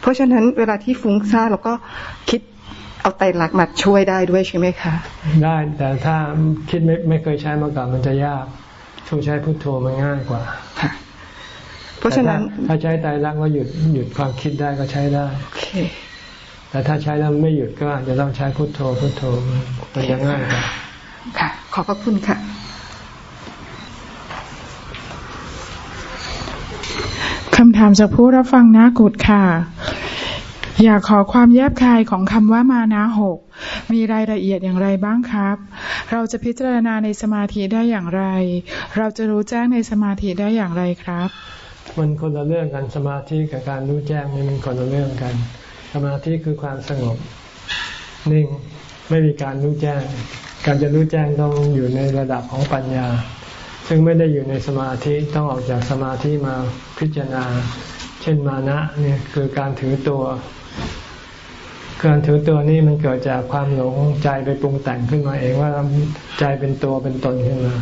เพราะฉะนั้นเวลาที่ฟุ้งซ่านเราก็คิดเอาไตรลักษณ์มาช่วยได้ด้วยใช่ไหมคะ ได้แต่ถ้าคิดไม่ไม่เคยใช้มาก่อนมันจะยากช่วยใช้พุทโธมันง่ายกว่าค่ะเพราะฉะนั้นแต่ถ้าถ้าใช้ไตรลักษณ์ก็หยุดหยุดความคิดได้ก็ใช้ได้โอเค แต่ถ้าใช้แล้วไม่หยุดก็อาจจะต้องใช้พุทโธพุทโธมันจะง่ายกว่าค่ะ ขอบพระคุณค่ะ คำถามจากผู้รับฟังนากุดค่ะ อยากขอความแยบคายของคำว่ามานะหก มีรายละเอียดอย่างไรบ้างครับ เราจะพิจารณาในสมาธิได้อย่างไร เราจะรู้แจ้งในสมาธิได้อย่างไรครับ มันคนละเรื่องกันสมาธิกับการรู้แจ้งนี่มันคนละเรื่องกัน สมาธิคือความสงบ นิ่งไม่มีการรู้แจ้ง การจะรู้แจ้งต้องอยู่ในระดับของปัญญา ซึ่งไม่ได้อยู่ในสมาธิต้องออกจากสมาธิมาพิจารณา เช่นมานะเนี่ยคือการถือตัวการถือตัวนี่มันเกิดจากความหลงใจไปปรุงแต่งขึ้นมาเองว่าใจเป็นตัวเป็นตนขึ้นมา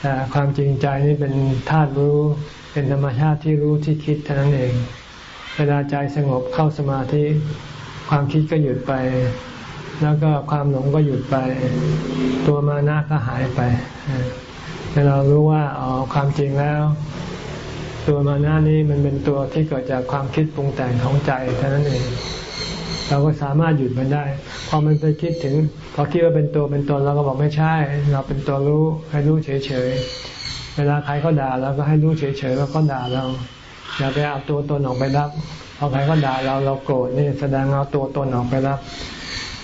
แต่ความจริงใจนี่เป็นธาตุรู้ เป็นธรรมชาติที่รู้ที่คิดเท่านั้นเอง เวลาใจสงบเข้าสมาธิ ความคิดก็หยุดไป แล้วก็ความหลงก็หยุดไป ตัวมานะก็หายไปแต่เรารู้ว่าอ๋อความจริงแล้ว ตัวมานะนี้มันเป็นตัวที่เกิดจากความคิดปรุงแต่งของใจเท่านั้นเองเราก็สามารถหยุดมันได้ พอมันไปคิดถึง พอคิดว่าเป็นตัวเป็นตนเราก็บอกไม่ใช่ เราเป็นตัวรู้ให้รู้เฉยๆเวลาใครเขาด่าเราก็ให้รู้เฉยๆว่าเขาด่าเรา อย่าไปเอาตัวตนออกไปรับพอใครเขาด่าเราเราโกรธนี่แสดงเอาตัวตนออกไปรับ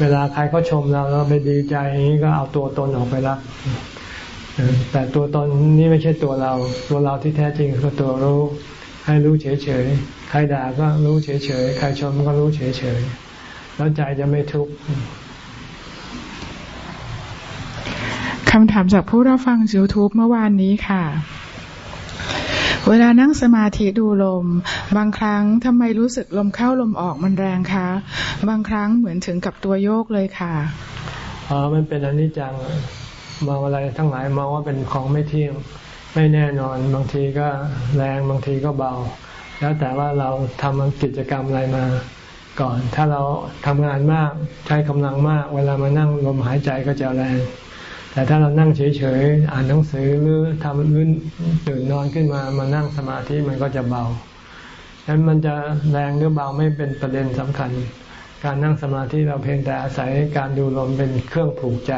เวลาใครเขาชมเราเราไปดีใจอย่างนี้ก็เอาตัวตนออกไปรับแต่ตัวตนนี่ไม่ใช่ตัวเรา ตัวเราที่แท้จริงคือตัวรู้ ให้รู้เฉยๆ ใครด่าก็รู้เฉยๆ ใครชมก็รู้เฉยๆ แล้วใจจะไม่ทุกข์คำถามจากผู้รับฟัง YouTube เมื่อวานนี้ค่ะ เวลานั่งสมาธิดูลม บางครั้งทำไมรู้สึกลมเข้าลมออกมันแรงคะ บางครั้งเหมือนถึงกับตัวโยกเลยค่ะอ๋อมันเป็นอนิจจังมองอะไรทั้งหลายมองว่าเป็นของไม่เที่ยงไม่แน่นอน บางทีก็แรงบางทีก็เบา แล้วแต่ว่าเราทำกิจกรรมอะไรมาก่อน ถ้าเราทำงานมากใช้กำลังมาก เวลามานั่งลมหายใจก็จะแรง แต่ถ้าเรานั่งเฉยๆ อ่านหนังสือหรือทำรื่นตื่นนอนขึ้นมามานั่งสมาธิมันก็จะเบาฉะนั้นมันจะแรงหรือเบาไม่เป็นประเด็นสำคัญ การนั่งสมาธิเราเพียงแต่อาศัยการดูลมเป็นเครื่องผูกใจ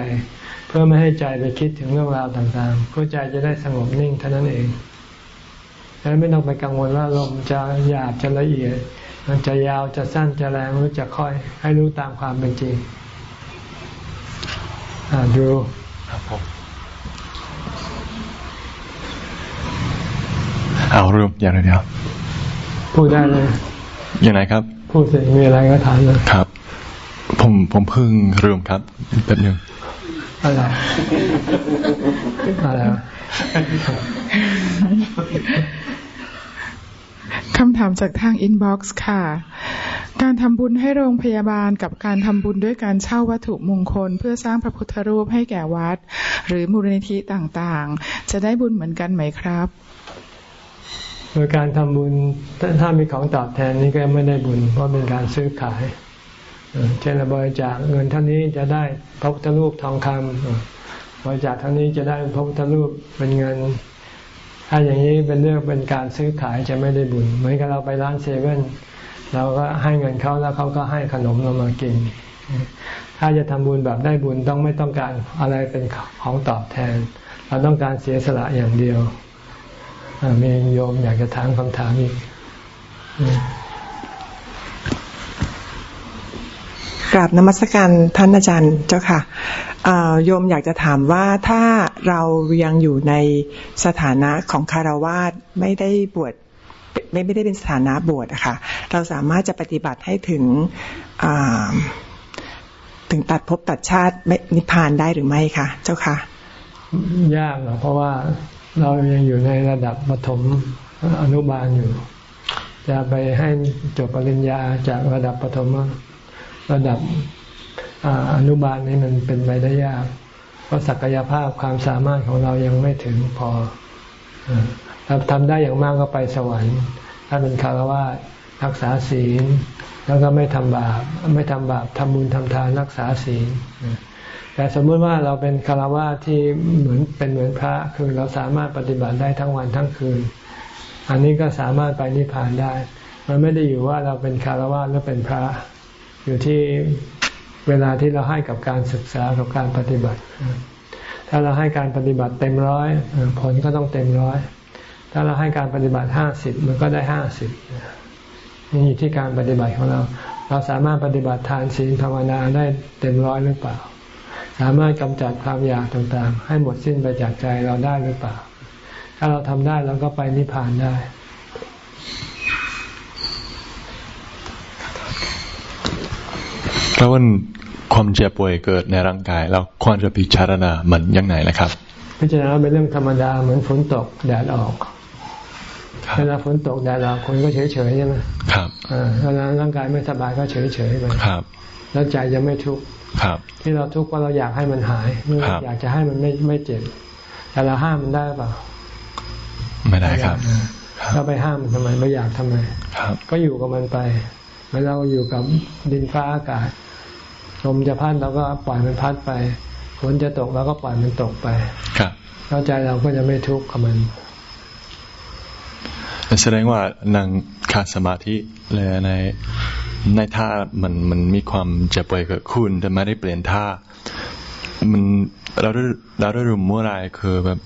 เพื่อไม่ให้ใจไปคิดถึงเรื่องราวต่างๆเพื่อใจจะได้สงบนิ่งเท่านั้นเองดังนั้นไม่ต้องไปกังวลว่าลมจะหยาบจะละเอียด มันจะยาวจะสั้นจะแรงหรือจะค่อยให้รู้ตามความเป็นจริง อ่าดู ครับผมเอาเรื่องอย่างไรเดียวพูดได้เลยอย่างไรครับ พูดสิมีอะไรก็ถามเลยครับ ผมผมเพิ่งเริ่มครับแป๊บหนึงอะไรอะไรวะคำถามจากทางอินบ็อกซ์ค่ะ การทำบุญให้โรงพยาบาลกับการทำบุญด้วยการเช่าวัตถุมงคล เพื่อสร้างพระพุทธรูปให้แก่วัด หรือมูลนิธิต่างๆ จะได้บุญเหมือนกันไหมครับ โดยการทำบุญถ้ามีของตอบแทนนี่ก็ไม่ได้บุญ เพราะเป็นการซื้อขายเช่นเราบริจาคเงินเท่านี้จะได้พระพุทธรูปทองคำบริจาคเท่านี้จะได้พระพุทธรูปเป็นเงินถ้าอย่างนี้เป็นเรื่องเป็นการซื้อขายจะไม่ได้บุญ เหมือนกับเราไปร้านเซเว่น เราก็ให้เงินเขาแล้วเขาก็ให้ขนมเรามากิน ถ้าจะทำบุญแบบได้บุญต้องไม่ต้องการอะไรเป็นของตอบแทน เราต้องการเสียสละอย่างเดียวมีโยมอยากจะถามคำถามอีกกราบนมัสการท่านอาจารย์เจ้าค่ะโยมอยากจะถามว่าถ้าเรายังอยู่ในสถานะของคารวาสไม่ได้บวช ไม่ไม่ได้เป็นสถานะบวชอะค่ะ เราสามารถจะปฏิบัติให้ถึงถึงตัดภพตัดชาติไม่นิพพานได้หรือไม่คะเจ้าค่ะ ยากหรอเพราะว่าเรายังอยู่ในระดับปฐมอนุบาลอยู่ จะไปให้จบปริญญาจากระดับปฐมระดับออนุบาลนี้มันเป็นไปได้ยาก เพราะศักยภาพความสามารถของเรายังไม่ถึงพออ ทำได้อย่างมากก็ไปสวรรค์ ถ้าเป็นคารวะรักษาศีล แล้วก็ไม่ทำบาปไม่ทำบาปทำบุญทำทานรักษาศีลแต่สมมติว่าเราเป็นคารวะที่เหมือนเป็นเหมือนพระคือเราสามารถปฏิบัติได้ทั้งวันทั้งคืน อันนี้ก็สามารถไปนิพพานได้ มันไม่ได้อยู่ว่าเราเป็นคารวะหรือเป็นพระ อยู่ที่เวลาที่เราให้กับการศึกษากับการปฏิบัติ ถ้าเราให้การปฏิบัติเต็มร้อย ผลก็ต้องเต็มร้อย ถ้าเราให้การปฏิบัติห้าสิบมันก็ได้ห้าสิบนี่อยู่ที่การปฏิบัติของเรา เราสามารถปฏิบัติทานศีลภาวนาได้เต็มร้อยหรือเปล่า สามารถกำจัดความอยากต่างๆ ให้หมดสิ้นไปจากใจเราได้หรือเปล่า ถ้าเราทำได้เราก็ไปนิพพานได้แล้ววันความเจ็บป่วยเกิดในร่างกาย เราควรจะพิจารณามันยังไงนะครับ พิจารณาเป็นเรื่องธรรมดาเหมือนฝนตกแดดออกครับ เวลาฝนตกแดดออกคนก็เฉยเฉยๆใช่ไหมครับอ่าเวลาร่างกายไม่สบายก็เฉยเฉยๆไปครับ แล้วใจจะไม่ทุกข์ครับที่เราทุกข์เพราะเราอยากให้มันหายไม่ครับอยากจะให้มันไม่ไม่เจ็บแต่เราห้ามมันได้เปล่าไม่ได้ครับครับเราไปห้ามมันทำไมไม่อยากทำไมครับก็อยู่กับมันไปเหมือนเราอยู่กับดินฟ้าอากาศลมจะพัดเราก็ปล่อยมันพัดไปฝนจะตกเราก็ปล่อยมันตกไปครับแล้วใจเราก็จะไม่ทุกข์กับมัน แสดงว่านั่งขาดสมาธิเลยในในท่ามันมันมีความเจ็บป่วยเกิดขึ้นแต่ไม่ได้เปลี่ยนท่า มันเราได้เราได้รู้เมื่อไหรคือแบบ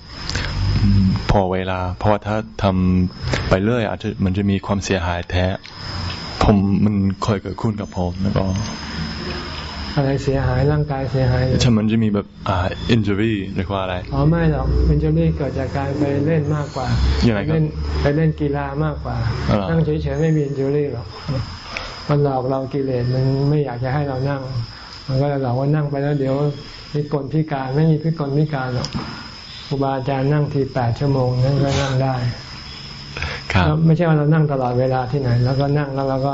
พอเวลาเพราะว่าถ้าทำไปเรื่อยอาจจะมันจะมีความเสียหายแท้ ผมมันเคยเกิดขึ้นกับผมแล้วก็ อะไรเสียหายร่างกายเสียหายถ้ามันจะมีแบบอ่า injury หรือว่าอะไร อ๋อไม่หรอกเป็นจะรี่เกิดจากการไปเล่นมากกว่ายังไงครับเล่นไปเล่นกีฬามากกว่าอ๋อเหรอนั่งเฉยๆไม่มีอินจูรี่หรอก มันหลอกเรากิเลสมันไม่อยากจะให้เรานั่ง มันก็หลอกว่านั่งไปแล้วเดี๋ยวพิกลพิการไม่มีพิกลพิการหรอกครูบาอาจารย์นั่งทีแปดชั่วโมงนั่นก็นั่งได้ครับแล้วไม่ใช่ว่าเรานั่งตลอดเวลาที่ไหน แล้วก็นั่งแล้วเราก็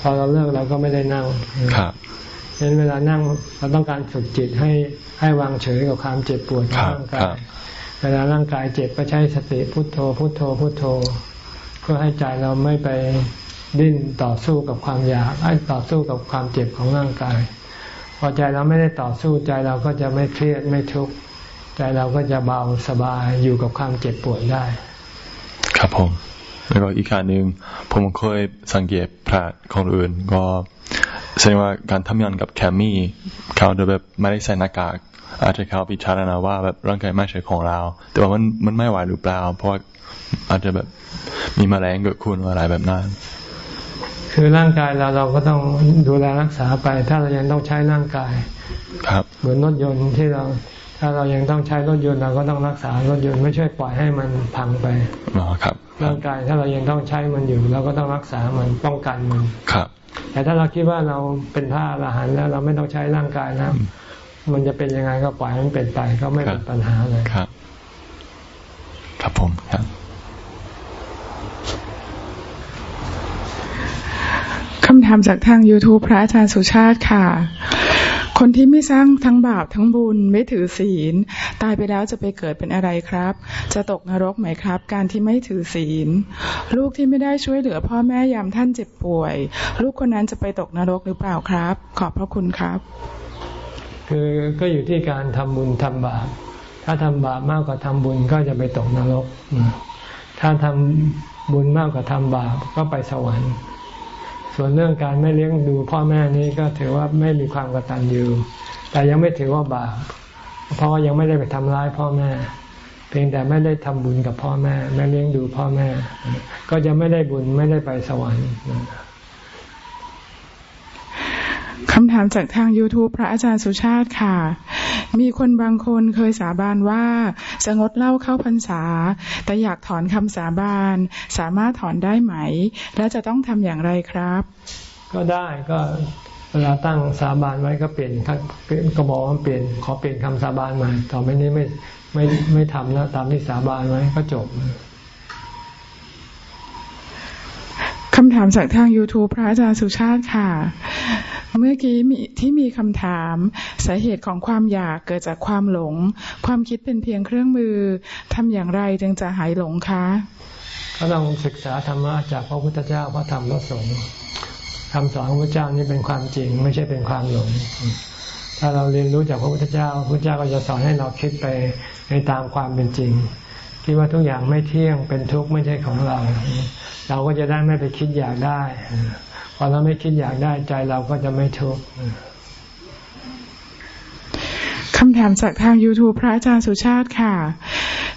พอเราเลิกเราก็ไม่ได้นั่งครับ ฉะนั้นเวลานั่งเราต้องการฝึกจิตให้ให้วางเฉยกับความเจ็บปวดขคองรับร่างกาครัยบเวลาร่างกายเจ็บก็ใช้สติพุทโธ พุทโธพุทโธ เพื่อให้ใจเราไม่ไปดิ้นต่อสู้กับความอยากให้ต่อสู้กับความเจ็บของร่างกาย พอใจเราไม่ได้ต่อสู้ใจเราก็จะไม่เครียดไม่ทุกข์ใจเราก็จะเบาสบายอยู่กับความเจ็บปวดได้ ครับผมแล้วก็อีกการหนึ่งผมเคยสังเกตพระคนอื่นก็ แสดงว่าการทำงานกับแคมมี่เขาจะแบบไม่ได้ใส่หน้ากากอาจจะเขาพิจารณาว่าแบบร่างกายไม่ใช่ของเรา แต่ว่ามันมันไม่ไหวหรือเปล่า เพราะว่าอาจจะแบบมีแมลงเกิดขึ้นอะไรแบบนั้น คือร่างกายเราเราก็ต้องดูแลรักษาไป ถ้าเรายังต้องใช้ร่างกาย ครับ เหมือนรถยนต์ที่เรา ถ้าเรายังต้องใช้รถยนต์เราก็ต้องรักษารถยนต์ไม่ใช่ปล่อยให้มันพังไปอ๋อครับ ร่างกายถ้าเรายังต้องใช้มันอยู่ เราก็ต้องรักษามันป้องกันมันครับ แต่ถ้าเราคิดว่าเราเป็นพระอรหันต์แล้วเราไม่ต้องใช้ร่างกายแล้วมันจะเป็นยังไงก็ปล่อยมันเป็นไปก็ไม่เป็นปัญหาเลยครับ ครับผมครับ คำถามจากทาง YouTube พระอาจารย์สุชาติค่ะ คนที่ไม่สร้างทั้งบาปทั้งบุญไม่ถือศีล ตายไปแล้วจะไปเกิดเป็นอะไรครับ จะตกนรกไหมครับ การที่ไม่ถือศีล ลูกที่ไม่ได้ช่วยเหลือพ่อแม่ยามท่านเจ็บป่วย ลูกคนนั้นจะไปตกนรกหรือเปล่าครับ ขอบพระคุณครับ คือก็อยู่ที่การทำบุญทำบาป ถ้าทำบาปมากกว่าทำบุญก็จะไปตกนรก ถ้าทำบุญมากกว่าทำบาปก็ไปสวรรค์ ส่วนเรื่องการไม่เลี้ยงดูพ่อแม่นี้ก็ถือว่าไม่มีความกตัญญูแต่ยังไม่ถือว่าบาปเพราะว่ายังไม่ได้ไปทำร้ายพ่อแม่ เพียงแต่ไม่ได้ทำบุญกับพ่อแม่ ไม่เลี้ยงดูพ่อแม่ ก็จะไม่ได้บุญไม่ได้ไปสวรรค์คำถามจากทาง YouTube พระอาจารย์สุชาติค่ะ มีคนบางคนเคยสาบานว่าจะงดเหล้าเข้าพรรษา แต่อยากถอนคำสาบาน สามารถถอนได้ไหม และจะต้องทำอย่างไรครับ ก็ได้ก็เวลาตั้งสาบานไว้ก็เปลี่ยนครับเก็บอกว่าเปลี่ยนขอเปลี่ยนคำสาบานใหม่ต่อไปนี้ไม่ไม่ไม่ทำแล้วตามที่สาบานไว้ก็จบ คำถามจากทาง YouTube พระอาจารย์สุชาติค่ะ เมื่อกี้มีที่มีคำถาม สาเหตุของความอยากเกิดจากความหลง ความคิดเป็นเพียงเครื่องมือทำอย่างไรจึงจะหายหลงคะก็ต้องศึกษาธรรมะจากพระพุทธเจ้าพระธรรมพระสงฆ์คำสอนของพระเจ้านี่เป็นความจริง ไม่ใช่เป็นความหลง ถ้าเราเรียนรู้จากพระพุทธเจ้าพระพุทธเจ้าก็จะสอนให้เราคิดไปในตามความเป็นจริงคิดว่าทุกอย่างไม่เที่ยงเป็นทุกข์ไม่ใช่ของเรา เราก็จะได้ไม่ไปคิดอยากได้พอเราไม่คิดอยากได้ใจเราก็จะไม่ทุกข์คำถามจากทาง YouTube พระอาจารย์สุชาติค่ะ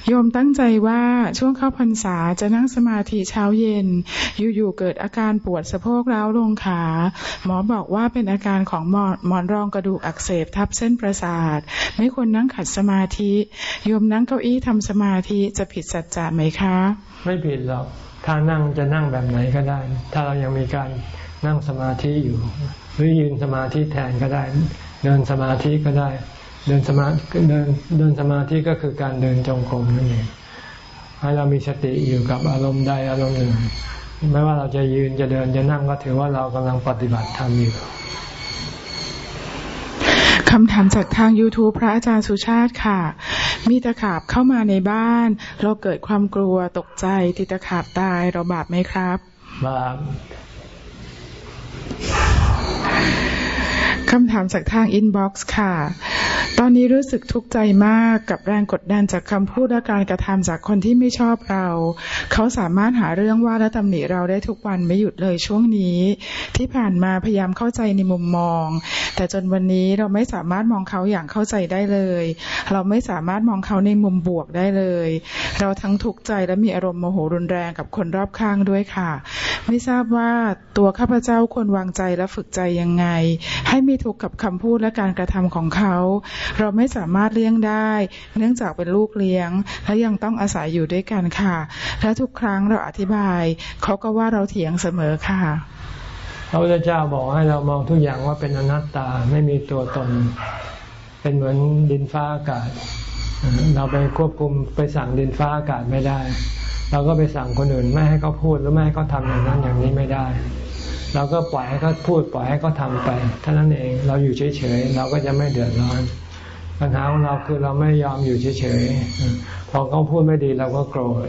โยมตั้งใจว่าช่วงเข้าพรรษาจะนั่งสมาธิเช้าเย็น อยู่ๆเกิดอาการปวดสะโพกร้าวลงขา หมอบอกว่าเป็นอาการของหมอนหมอนรองกระดูกอักเสบทับเส้นประสาท ไม่ควรนั่งขัดสมาธิ โยมนั่งเก้าอี้ทำสมาธิจะผิดสัจจะไหมคะ ไม่ผิดหรอก ถ้านั่งจะนั่งแบบไหนก็ได้ ถ้าเรายังมีการนั่งสมาธิอยู่ หรือยืนสมาธิแทนก็ได้ เดินสมาธิก็ได้ เดินสมาเดินเดินสมาธิก็คือการเดินจงกรมนั่นเองให้เรามีสติอยู่กับอารมณ์ใดอารมณ์หนึ่งไม่ว่าเราจะยืนจะเดินจะนั่งก็ถือว่าเรากำลังปฏิบัติธรรมอยู่ คำถามจากทาง YouTube พระอาจารย์สุชาติค่ะ มีตะขาบเข้ามาในบ้าน เราเกิดความกลัวตกใจตีตะขาบตายเราบาปไหมครับ บาป คำถามจากทาง inbox ค่ะ ตอนนี้รู้สึกทุกข์ใจมากกับแรงกดดันจากคำพูดและการกระทำจากคนที่ไม่ชอบเรา เขาสามารถหาเรื่องว่าและตำหนิเราได้ทุกวันไม่หยุดเลยช่วงนี้ ที่ผ่านมาพยายามเข้าใจในมุมมอง แต่จนวันนี้เราไม่สามารถมองเขาอย่างเข้าใจได้เลย เราไม่สามารถมองเขาในมุมบวกได้เลย เราทั้งทุกข์ใจและมีอารมณ์โมโหรุนแรงกับคนรอบข้างด้วยค่ะ ไม่ทราบว่าตัวข้าพเจ้าควรวางใจและฝึกใจยังไง ให้มีทุกข์กับคำพูดและการกระทำของเขา เราไม่สามารถเลี้ยงได้ เนื่องจากเป็นลูกเลี้ยง และยังต้องอาศัยอยู่ด้วยกันค่ะ และทุกครั้งเราอธิบาย เขาก็ว่าเราเถียงเสมอค่ะ พระพุทธเจ้าบอกให้เรามองทุกอย่างว่าเป็นอนัตตาไม่มีตัวตน เป็นเหมือนดินฟ้าอากาศ เราไปควบคุมไปสั่งดินฟ้าอากาศไม่ได้ เราก็ไปสั่งคนอื่นไม่ให้เขาพูดหรือไม่ให้เขาทำอย่างนั้นอย่างนี้ไม่ได้ เราก็ปล่อยให้เขาพูดปล่อยให้เขาทำไปเท่านั้นเองเราอยู่เฉยๆเราก็จะไม่เดือดร้อน ปัญหาของเราคือเราไม่ยอมอยู่เฉยๆพอเขาพูดไม่ดีเราก็โกรธ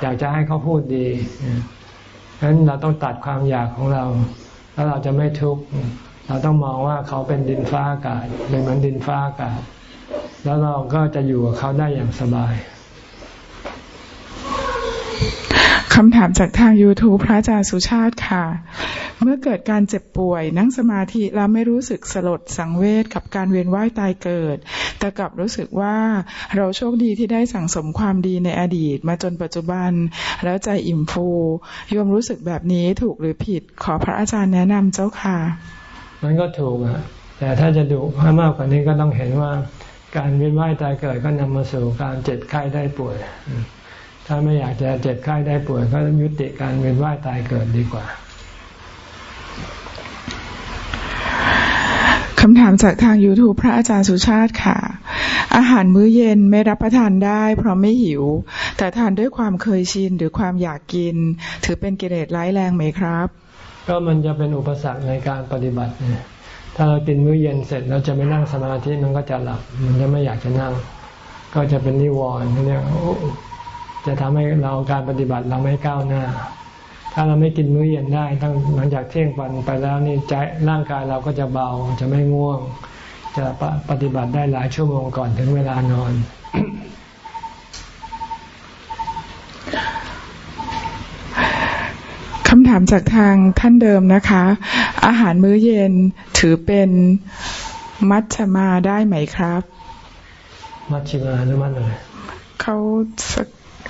อยากจะให้เขาพูดดีฉะนั้นเราต้องตัดความอยากของเรา แล้วเราจะไม่ทุกข์เราต้องมองว่าเขาเป็นดินฟ้าอากาศเป็นเหมือนดินฟ้าอากาศแล้วเราก็จะอยู่กับเขาได้อย่างสบาย คำถามจากทาง YouTube พระอาจารย์สุชาติค่ะ เมื่อเกิดการเจ็บป่วย นั่งสมาธิแล้วไม่รู้สึกสลดสังเวชกับการเวียนว่ายตายเกิด แต่กลับรู้สึกว่าเราโชคดีที่ได้สั่งสมความดีในอดีตมาจนปัจจุบัน แล้วใจอิ่มฟูโยมรู้สึกแบบนี้ถูกหรือผิด ขอพระอาจารย์แนะนำเจ้าค่ะ มันก็ถูกอะแต่ถ้าจะดูมากกว่านี้ก็ต้องเห็นว่า การเวียนว่ายตายเกิดก็นำมาสู่การเจ็บไข้ได้ป่วย ถ้าไม่อยากจะเจ็บไข้ได้ป่วยก็ยุติการเวียนว่ายตายเกิดดีกว่าคำถามจากทาง YouTube พระอาจารย์สุชาติค่ะ อาหารมื้อเย็นไม่รับประทานได้ เพราะไม่หิว แต่ทานด้วยความเคยชินหรือความอยากกิน ถือเป็นกิเลสร้ายแรงไหมครับ ก็มันจะเป็นอุปสรรคในการปฏิบัติเนี่ยถ้าเรากินมื้อเย็นเสร็จเราจะไม่นั่งสมาธิมันก็จะหลับ มันจะไม่อยากจะนั่ง ก็จะเป็นนิวรณ์เนี่ย จะทำให้เราการปฏิบัติเราไม่ก้าวหน้า ถ้าเราไม่กินมื้อเย็นได้ตั้งหลังจากเที่ยงวันไปแล้วนี่ใจร่างกายเราก็จะเบาจะไม่ง่วง จะปฏิบัติได้หลายชั่วโมงก่อนถึงเวลานอน คำถามจากทางท่านเดิมนะคะ อาหารมื้อเย็นถือเป็นมัชฌมาได้ไหมครับ มัชฌิมาหรือมัดอะไรเขา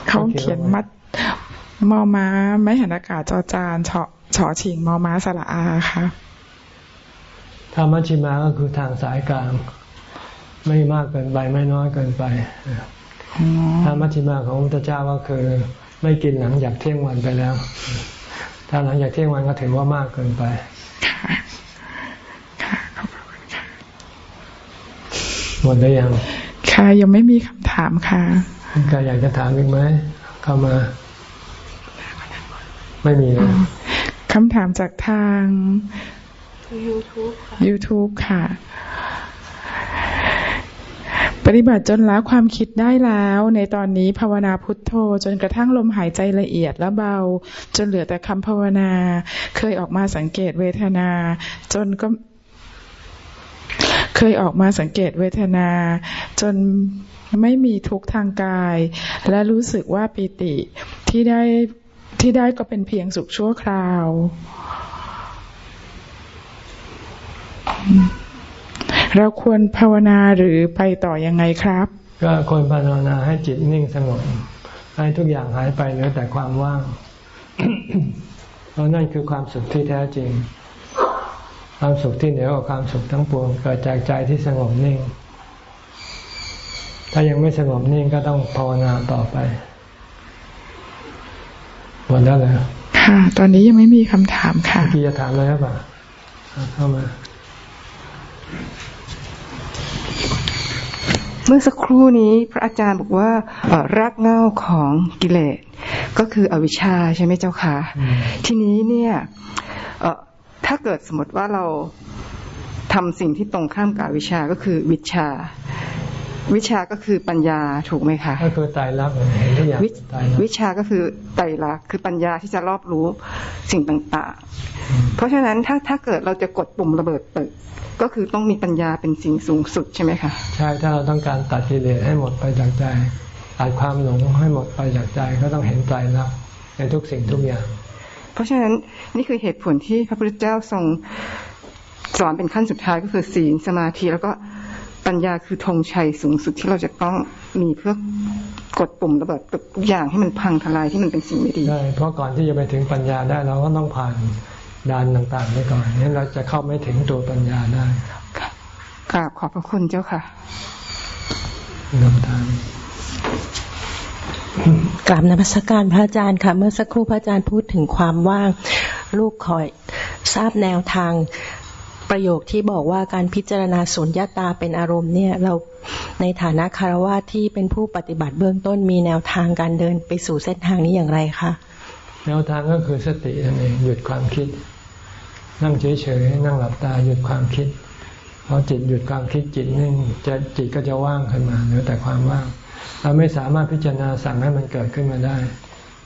เขาเขียนมัดมอม้าไม่หันอากาศจอจานเฉาะเฉาะฉิงมอม้าสระอาค่ะธรรมชิมาก็คือทางสายกลาง ไม่มากเกินไปไม่น้อยเกินไปธรรมชิมาของพระเจ้าก็คือ ไม่กินหลังจากเที่ยงวันไปแล้ว ถ้าหลังจากเที่ยงวันก็ถือว่ามากเกินไปหมดได้ยังค่ะยังไม่มีคำถามค่ะ ใครอยากจะถามอีกไหมเข้ามา ไม่มีนะคำถามจากทาง YouTube ค่ะ YouTube ค่ะ ปฏิบัติจนละความคิดได้แล้ว ในตอนนี้ภาวนาพุทโธ จนกระทั่งลมหายใจละเอียดและเบา จนเหลือแต่คำภาวนา เคยออกมาสังเกตเวทนา จนก็ เคยออกมาสังเกตเวทนา จน ไม่มีทุกทางกาย และรู้สึกว่าปิติที่ได้ที่ได้ก็เป็นเพียงสุขชั่วคราว เราควรภาวนาหรือไปต่อยังไงครับ ก็ควรภาวนาให้จิตนิ่งสงบให้ทุกอย่างหายไปเหลือแต่ความว่าง เพราะนั่นคือความสุขที่แท้จริง ความสุขที่เหนือกว่าความสุขทั้งปวงเกิดจากใจที่สงบนิ่ง ถ้ายังไม่สงบนิ่งก็ต้องภาวนาต่อไปหมดแล้วเลยค่ะ ตอนนี้ยังไม่มีคำถามค่ะเมื่อกี้จะถามอะไรครับป่ะเข้ามา เมื่อสักครู่นี้พระอาจารย์บอกว่ารากเง้าของกิเลสก็คืออวิชชาใช่ไหมเจ้าค่ะ ทีนี้เนี่ยถ้าเกิดสมมติว่าเราทำสิ่งที่ตรงข้ามกับวิชาก็คือวิชา วิชาก็คือปัญญาถูกไหมคะก็คือไตรลักษณ์เห็นทุกอย่างวิชาก็คือไตรลักษณ์คือปัญญาที่จะรอบรู้สิ่งต่างๆ เพราะฉะนั้นถ้าถ้าเกิดเราจะกดปุ่มระเบิดตึกก็คือต้องมีปัญญาเป็นสิ่งสูงสุดใช่ไหมคะใช่ถ้าเราต้องการตัดกิเลสให้หมดไปจากใจตัดความหลงให้หมดไปจากใจก็ต้องเห็นใจรักในทุกสิ่งทุกอย่าง เพราะฉะนั้นนี่คือเหตุผลที่พระพุทธเจ้าทรงสอนเป็นขั้นสุดท้ายก็คือศีลสมาธิแล้วก็ ปัญญาคือธงชัยสูงสุดที่เราจะต้องมีเพื่อกดปุ่มระเบิดทุกอย่างให้มันพังทลายที่มันเป็นสิ่งไม่ดีใช่เพราะก่อนที่จะไปถึงปัญญาได้เราก็ต้องผ่านด่านต่างๆไปก่อนนี้เราจะเข้าไม่ถึงตัวปัญญาได้กราบขอบพระคุณเจ้าค่ะนำทางกราบนมัสการพระอาจารย์ค่ะ เมื่อสักครู่พระอาจารย์พูดถึงความว่าง ลูกคอยทราบแนวทาง ประโยคที่บอกว่าการพิจารณาสุญญาตาเป็นอารมณ์เนี่ยเราในฐานะคารวะที่เป็นผู้ปฏิบัติเบื้องต้นมีแนวทางการเดินไปสู่เส้นทางนี้อย่างไรคะแนวทางก็คือสตินั่นเองหยุดความคิด นั่งเฉยๆนั่งหลับตาหยุดความคิดพอจิตหยุดความคิดจิตนิ่งจะจิตก็จะว่างขึ้นมาเหลือแต่ความว่าง เราไม่สามารถพิจารณาสั่งให้มันเกิดขึ้นมาได้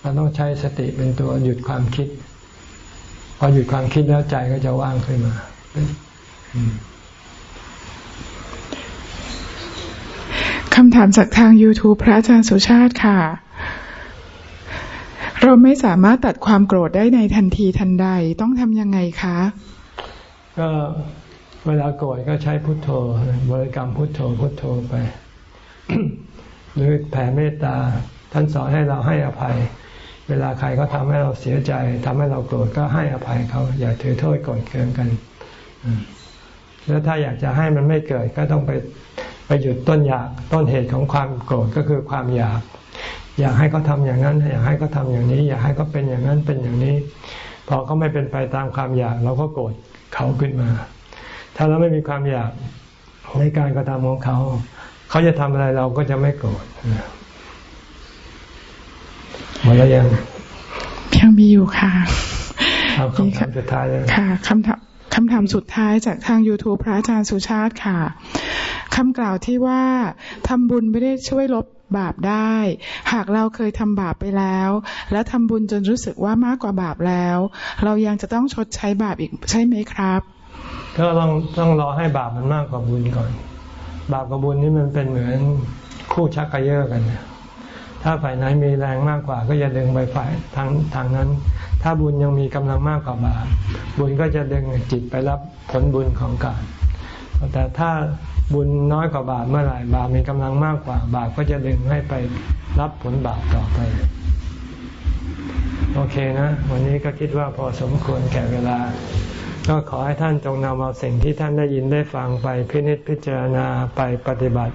เราต้องใช้สติเป็นตัวหยุดความคิด พอหยุดความคิดแล้วใจก็จะว่างขึ้นมา คำถามจากทาง YouTube พระอาจารย์สุชาติค่ะ เราไม่สามารถตัดความโกรธได้ในทันทีทันใดต้องทำยังไงคะ ก็เวลาโกรธก็ใช้พุทโธบริกรรมพุทโธพุทโธไป หรือแผ่เมตตา ท่านสอนให้เราให้อภัย เวลาใครเขาทาให้เราเสียใจทำให้เราโกรธก็ให้อภัยเขา อย่าถือโทษโกรธเคืองกัน แล้วถ้าอยากจะให้มันไม่เกิดก็ต้องไปไปหยุดต้นอยากต้นเหตุของความโกรธก็คือความอยาก อยากให้เขาทาอย่างนั้น อยากให้เขาทาอย่างนี้ อยากให้เขาเป็นอย่างนั้นเป็นอย่างนี้ พอเขาไม่เป็นไปตามความอยากเราก็โกรธเขาขึ้นมา ถ้าเราไม่มีความอยากในการกระทำของเขา เขาจะทำอะไรเราก็จะไม่โกรธหมดแล้วยังยังมีอยู่ค่ะคำถามสุดท้ายเลยค่ะคำถาม คำถามสุดท้ายจากทาง YouTube พระอาจารย์สุชาติค่ะคำกล่าวที่ว่าทำบุญไม่ได้ช่วยลบบาปได้ หากเราเคยทำบาปไปแล้ว และทำบุญจนรู้สึกว่ามากกว่าบาปแล้ว เรายังจะต้องชดใช้บาปอีกใช่ไหมครับ ก็ต้องต้องรอให้บาปมันมากกว่าบุญก่อน บาปกับบุญนี่มันเป็นเหมือนคู่ชักกระเยาะกัน ถ้าฝ่ายไหนมีแรงมากกว่า ก็จะดึงไปฝ่ายทางทางนั้น ถ้าบุญยังมีกำลังมากกว่าบาปบุญก็จะดึงจิตไปรับผลบุญของการแต่ถ้าบุญน้อยกว่าบาปเมื่อไหร่บาปมีกำลังมากกว่า บาปก็จะดึงให้ไปรับผลบาปต่อไป โอเคนะ วันนี้ก็คิดว่าพอสมควรแก่เวลา ก็ขอให้ท่านจงนำเอาสิ่งที่ท่านได้ยินได้ฟังไปพินิจพิจารณาไปปฏิบัติ